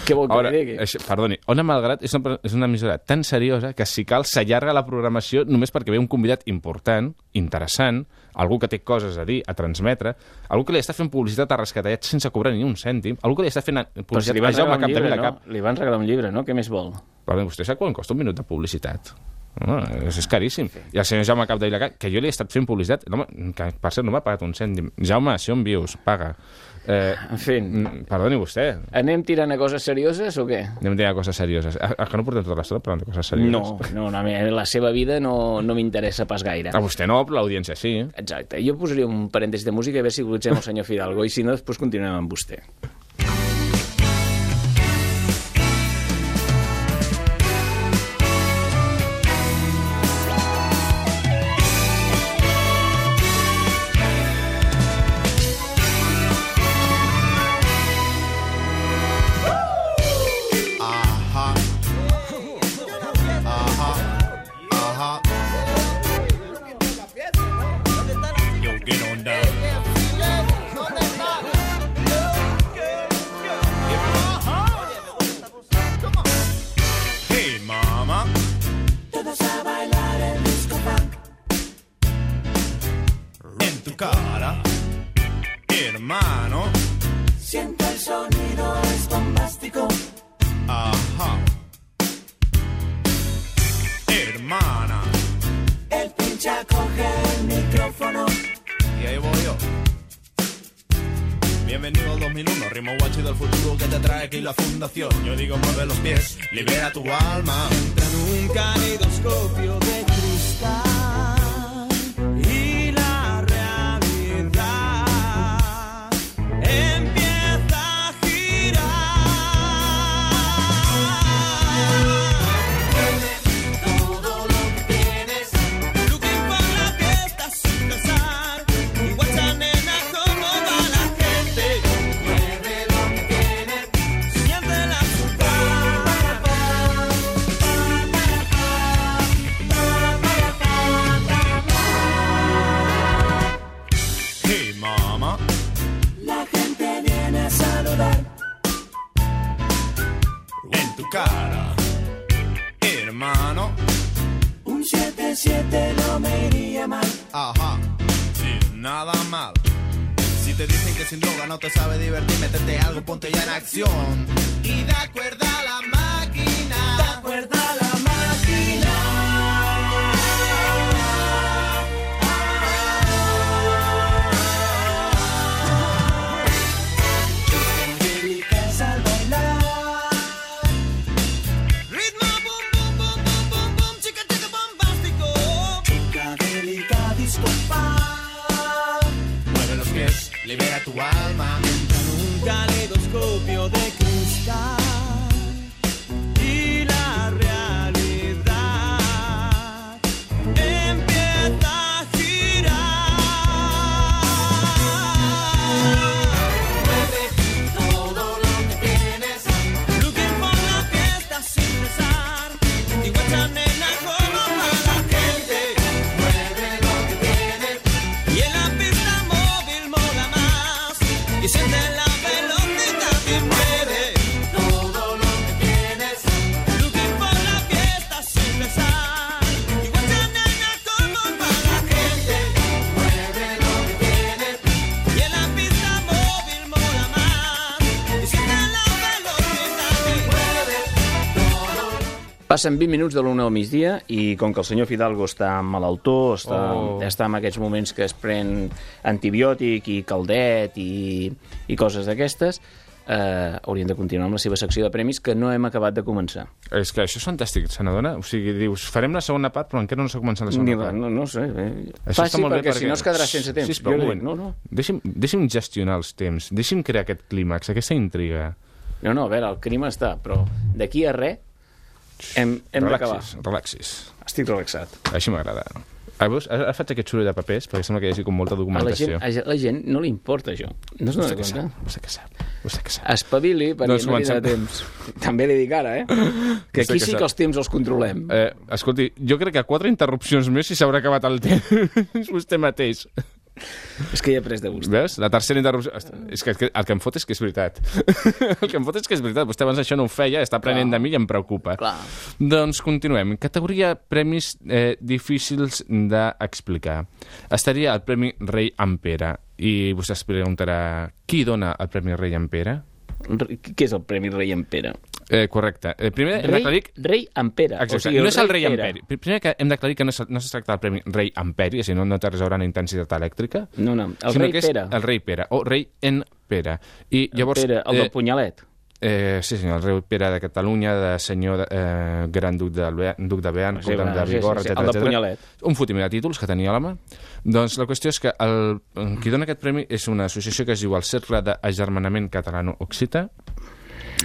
què vol que Ara, digui? això, perdoni, Ona Malgrat és una, és una emissora tan seriosa que si cal s'allarga la programació només perquè ve un convidat important, interessant, algú que té coses a dir, a transmetre, algú que li està fent publicitat a rescatallat sense cobrar ni un cèntim, algú que li està fent si publicitat li a Jaume Capdevila llibre, Cap. no? Li van regalar un llibre, no? Què més vol? Perdó, vostè sap quan costa un minut de publicitat? No, és, és caríssim. I el senyor Jaume Capdevila Cap, que jo li he estat fent publicitat, no, que per cert no m'ha pagat un cèntim. Jaume, si on vius? Paga. Eh, En fi, perdoni vostè, anem tirant a coses serioses o què? anem a dir coses serioses. Ah, ah, que no portem tota l'estona parlant de coses serioses? No, no, no, a mi la seva vida no, no m'interessa pas gaire. A vostè no, però l'audiència sí. Exacte. Jo posaria un parèntesi de música i a veure si utilitzem el senyor Fidalgo i si no, després continuem amb vostè. Y da cuerda Passen 20 minuts de l'una al migdia i com que el senyor Fidalgo està malaltó, està, Oh. està en aquests moments que es pren antibiòtic i caldet i, i coses d'aquestes, eh, haurien de continuar amb la seva secció de premis que no hem acabat de començar. És que això és fantàstic, se n'adona? O sigui, dius, farem la segona part, però encara no s'ha començat la segona Ni, part. no, no sé. Eh. Això Faci, està molt bé perquè, si no es quedarà sense temps. Jo dic, moment. no, no. Deixi'm, deixi'm gestionar els temps, deixi'm crear aquest clímax, aquesta intriga. No, no, a veure, el crim està, però d'aquí a res hem, hem d'acabar. relaxis. Estic relaxat. Així m'agrada. Ah, veus? Ara ara faig aquest soroll de papers perquè sembla que hi hagi com molta A la, gent, documentació. a la gent no li importa això. No es dona compte? sap? Vostè què sap? Vostè què sap? Espavili, perquè Doncs no tindrà comencem. temps. També li dic ara, eh? Que aquí què sí que els temps els controlem. Eh, escolti, jo crec que quatre interrupcions més i s'haurà acabat el temps vostè mateix. És que hi ha pres de gust. Veus? La tercera interrupció... És que, el que em fot és que és veritat. el que em fot és que és veritat. Vostè abans això no ho feia, està aprenent de mi i em preocupa. Clar. Doncs continuem. Categoria premis eh, difícils d'explicar. Estaria el Premi Rei Ampere. I vostè es preguntarà, qui dona el Premi Rei Ampere? Què és el Premi Rei Ampere? Eh, correcte. Eh, primer hem Rei, d'aclarir... rei Ampere. Exacte. O sigui, no és el rei era. Amperi. Primer que hem d'aclarir que no, no es tracta del Premi Rei Amperi, si no, no té res a veure amb intensitat elèctrica. No, no, el rei Pere. el rei Pere, o rei en Pere. I llavors... Pere, el del punyalet. Eh, sí, senyor, el rei Pere de Catalunya, de senyor eh, gran duc de, duc de Bearn, Sí, comte bueno, de sí, Vigor, sí, sí, etc. el del punyalet. Un fotimer de títols que tenia l'home. Doncs la qüestió és que el, qui dona aquest premi és una associació que es diu el Cercle d'Agermanament Catalano-Occità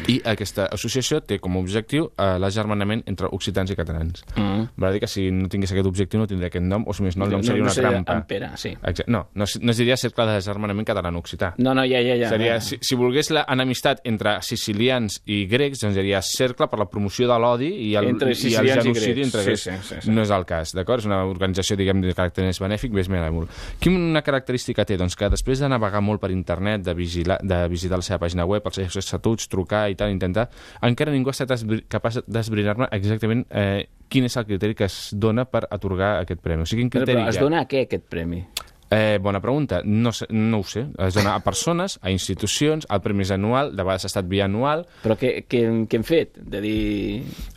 i aquesta associació té com a objectiu eh, l'agermanament entre occitans i catalans. Mm. Val a dir que si no tingués aquest objectiu no tindria aquest nom, o si més no, el nom No- seria no una seria trampa. Ampere, sí. Exacte. No, no, no es diria Cercle d'Agermanament Catalano-Occità. No, no, ja, ja, ja. Seria, ja. si, si volgués l'enemistat entre sicilians i grecs, doncs seria cercle per la promoció de l'odi i el, Entre i el sicilians i genocidi grecs. entre Sí, sí, sí, sí. No és el cas, d'acord? És una organització, diguem, de caràcter més benèfic, més benèvol. Quina característica té? Doncs que després de navegar molt per internet, de, vigilar, de visitar la seva pàgina web, els seus estatuts, trucar i tal, intentar, encara ningú ha estat capaç d'esbrinar-me exactament eh, quin és el criteri que es dona per atorgar aquest premi. O sigui, quin Però, criteri però es hi ha? dona a què, aquest premi? Eh, bona pregunta. No, sé, no ho sé. Es dona a persones, a institucions, el premi és anual, de vegades ha estat bianual. Però què, què, què hem fet? De dir...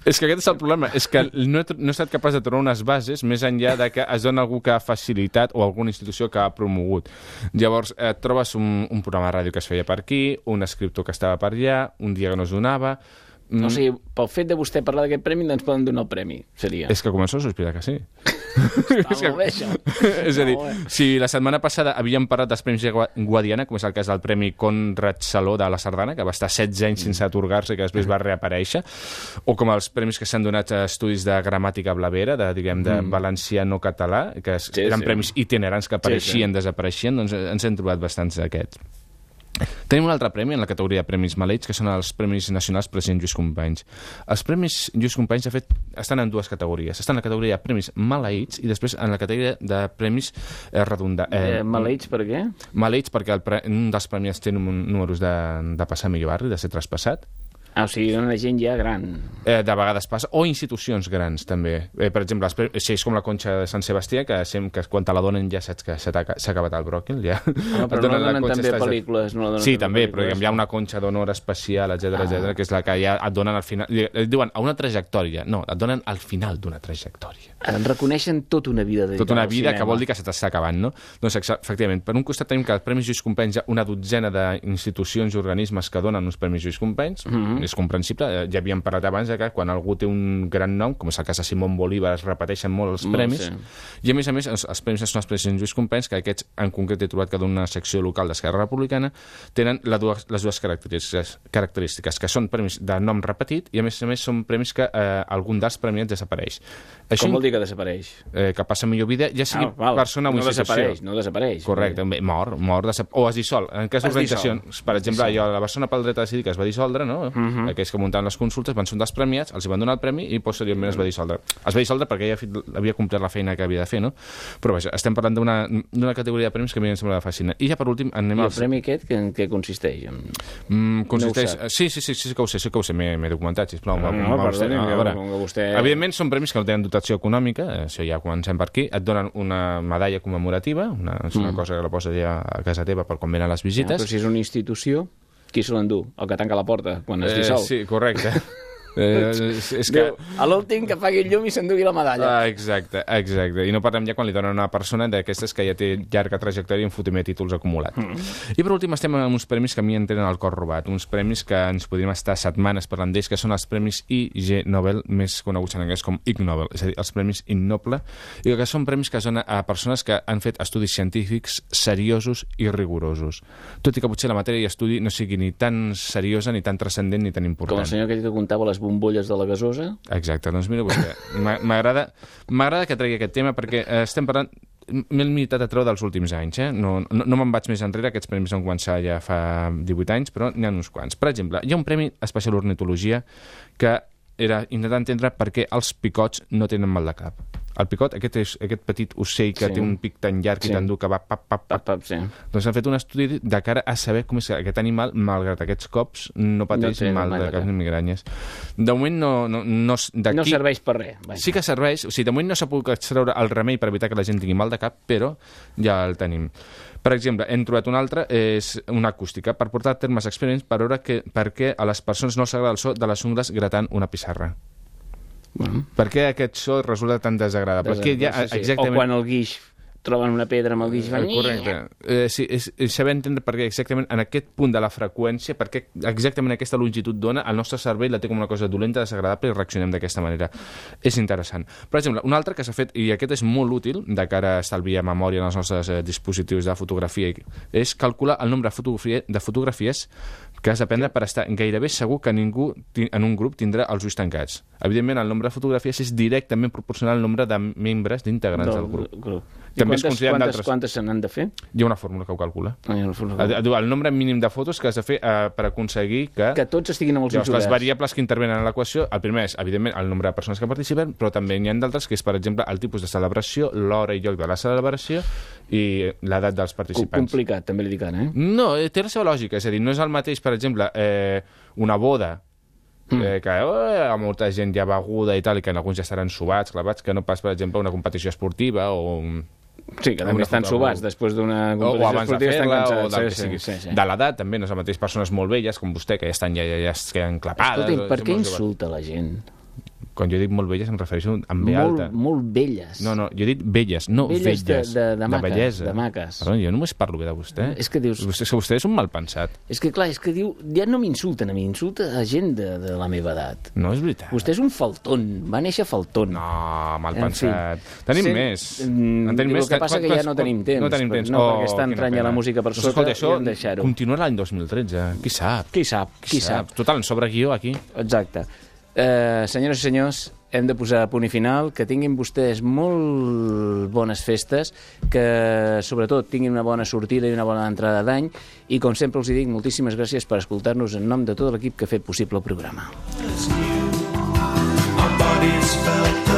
És que aquest és el problema, és que no he, no he estat capaç de trobar unes bases més enllà de que es dona algú que ha facilitat o alguna institució que ha promogut. Llavors, eh, trobes un, un programa de ràdio que es feia per aquí, un escriptor que estava per allà, un dia que no es donava... Mm, O sigui, pel fet de vostè parlar d'aquest premi, ens poden donar el premi, seria. És que començo a sospirar que sí. Està molt bé, això. és a dir, bé. si la setmana passada havíem parlat dels Premis Gua- Guadiana, com és el cas del Premi Conrad Saló de la Sardana, que va estar 16 anys sense atorgar-se i que després va reaparèixer, o com els premis que s'han donat a estudis de gramàtica blavera, de, diguem, de valencià no català, que Sí, eren sí. premis itinerants que apareixien, desapareixien, doncs ens hem trobat bastants d'aquests. Tenim un altre premi en la categoria de Premis Maleïts, que són els Premis Nacionals President Lluís Companys. Els Premis Lluís Companys, de fet, estan en dues categories. Estan en la categoria de Premis Maleïts i després en la categoria de Premis eh, redundants. Eh, maleïts per què? Maleïts perquè el pre un dels premis té números de, de passar millor barri, de ser traspassat. Ah, o sigui, una gent ja gran. Eh, de vegades passa, o institucions grans també. Eh, per exemple, els si és com la conxa de Sant Sebastià, que, sem que quan te la donen ja saps que s'ha acabat el bròquil. Ja. Ah, però no la donen també estàs- pel·lícules, no la donen sí, també però hi ha una conxa d'honor especial, etc ah. etc que és la que ja et donen al final... Et diuen a una trajectòria. No, et donen al final d'una trajectòria. En reconeixen tota una vida dedicada Tota una vida cinema. que vol dir que se t'està acabant, no? Doncs, efectivament, per un costat tenim que el Premi Lluís Companys una dotzena d'institucions i organismes que donen uns Premis Lluís Companys, mm. -hmm. És comprensible, eh, ja havíem parlat abans que quan algú té un gran nom, com és el cas de Simón Bolívar, es repeteixen molt els Molt, premis, sí. i a més a més els, els Premis Nacionals President Lluís Companys, que aquests en concret he trobat que d'una secció local d'Esquerra Republicana, tenen la dues, les dues característiques, característiques, que són premis de nom repetit i a més a més són premis que eh, algun dels premiats desapareix. Com vol dir que desapareix? eh, que passa millor vida, ja sigui Ah, val. persona o no institució. desapareix, no desapareix. Correcte, bé, mor, mor desap... o es dissol. En cas d'organitzacions, per exemple, allò, la persona pel dret a decidir que es va dissoldre, no? Mhm. aquells que muntaven les consultes van ser un dels premiats, els hi van donar el premi i posteriorment es va dissoldre. Es va dissoldre perquè ja havia complert la feina que havia de fer, no? Però vaja, estem parlant d'una categoria de premis que a mi em sembla fascinant. I ja per últim anem I el als... premi aquest, que, en què consisteix? En... Mm, consisteix... No sap. sí, sí, sí, sí, que ho sé, sí que ho sé, m'he documentat, sisplau. No, va- no, va vostè- perdoni, que veure. com que vostè- Evidentment són premis que no tenen dotació econòmica, això ja comencem per aquí, et donen una medalla commemorativa, una, és una cosa que la poses ja a casa teva per quan venen les Ja, visites. però si és una institució, qui se l'endú? El que tanca la porta quan es Eh, dissol. sí, correcte. eh, és, és que... A l'últim que pagui el llum i s'endugui la medalla. Ah, exacte, exacte. I no parlem ja quan li donen a una persona d'aquestes que ja té llarga trajectòria i en fotimer títols acumulat. Mm. I per últim estem amb uns premis que a mi em tenen el cor robat, uns premis que ens podríem estar setmanes parlant d'ells, que són els premis IG Nobel, més coneguts en anglès com Ig Nobel, és a dir, els premis Innoble, i que són premis que es donen a persones que han fet estudis científics seriosos i rigorosos. Tot i que potser la matèria i estudi no sigui ni tan seriosa, ni tan transcendent, ni tan Com important. el senyor que comptava les bombolles de la gasosa. Exacte, doncs mira vostè, m'a- m'agrada m'agrada que tregui aquest tema perquè eh, estem parlant m'he limitat a treure dels últims anys, eh? no, no, no me'n vaig més enrere, aquests premis van començar ja fa 18 anys, però n'hi ha uns quants. Per exemple, hi ha un premi especial ornitologia que era intentar entendre per què els picots no tenen mal de cap. El picot, aquest, és, aquest petit ocell que Sí. té un pic tan llarg Sí. i tan dur que va pap, pap, Pap, pap, pap, sí. doncs han fet un estudi de cara a saber com és que aquest animal, malgrat aquests cops, no pateix té mal de cap. ni migranyes. De moment no... no, no. No serveix per res. Vaja. Sí que serveix, o sigui, de moment no s'ha pogut extreure el remei per evitar que la gent tingui mal de cap, però ja el tenim. Per exemple, hem trobat un altre, és una acústica, per portar a termes experiments per veure que, per què a les persones no els agrada el so de les ungles gratant una pissarra. Bueno, Per què aquest so resulta tan desagradable? Perquè ja, sí, sí. exactament... O quan el guix troben una pedra amb el guix. Eh, Correcte. Eh, sí, és, és saber entendre per què exactament en aquest punt de la freqüència, per què exactament aquesta longitud d'ona, el nostre cervell la té com una cosa dolenta, desagradable i reaccionem d'aquesta manera. És interessant. Per exemple, un altre que s'ha fet, i aquest és molt útil de cara a estalviar memòria en els nostres eh, dispositius de fotografia, és calcular el nombre de, fotografia, de fotografies que has de prendre per estar gairebé segur que ningú en un grup tindrà els ulls tancats. Evidentment, el nombre de fotografies és directament proporcional al nombre de membres d'integrants del grup. grup. I També es quantes, consideren quantes, d'altres- quantes se n'han de fer? Hi ha una fórmula que ho calcula. Ah, El, el, el nombre mínim de fotos que has de fer eh, per aconseguir que... Que tots estiguin amb els ulls les variables que intervenen en l'equació, el primer és, evidentment, el nombre de persones que participen, però també n'hi ha d'altres, que és, per exemple, el tipus de celebració, l'hora i lloc de la celebració i l'edat dels participants. Complicat, també li dic ara, eh? No, eh, té la seva lògica, és a dir, no és el mateix, per exemple, eh, una boda Mm. eh, que eh, molta gent ja beguda i tal, i que en alguns ja estaran subats, clavats, que no pas, per exemple, una competició esportiva o un, Sí, que també estan subats després d'una o, o competició abans de esportiva estan o cansats. del que sí, sí, sí, sí. De l'edat, també, no és el mateix persones molt velles, com vostè, que ja estan ja, ja, ja es queden clapades. Escolti'm, o per què insulta la gent? Quan jo dic molt velles em refereixo amb B Molt, alta. molt velles. No, no, jo he dit velles, no Velles velles. de- de- de maca, bellesa. de maques. Perdó, jo només parlo bé de vostè. És que dius- Vostè, és que vostè és un mal pensat. És que, clar, és que diu... Ja no m'insulten a mi, insulta a gent de, de la meva edat. No és veritat. Vostè és un faltón, va néixer faltón. No, mal En fi. Tenim Sí, més. mm, En tenim el més. que passa Quan- que ja no tenim temps, No tenim però- temps. no, Oh, perquè està entranya la música per Doncs, sota escolta, i això hem de deixar-ho. Continua l'any 2013. Qui sap? Qui sap, qui sap. Total, en sobre guió aquí. Exacte. Eh, senyores i senyors, hem de posar punt i final, que tinguin vostès molt bones festes, que sobretot tinguin una bona sortida i una bona entrada d'any, i com sempre els dic, moltíssimes gràcies per escoltar-nos en nom de tot l'equip que ha fet possible el programa. The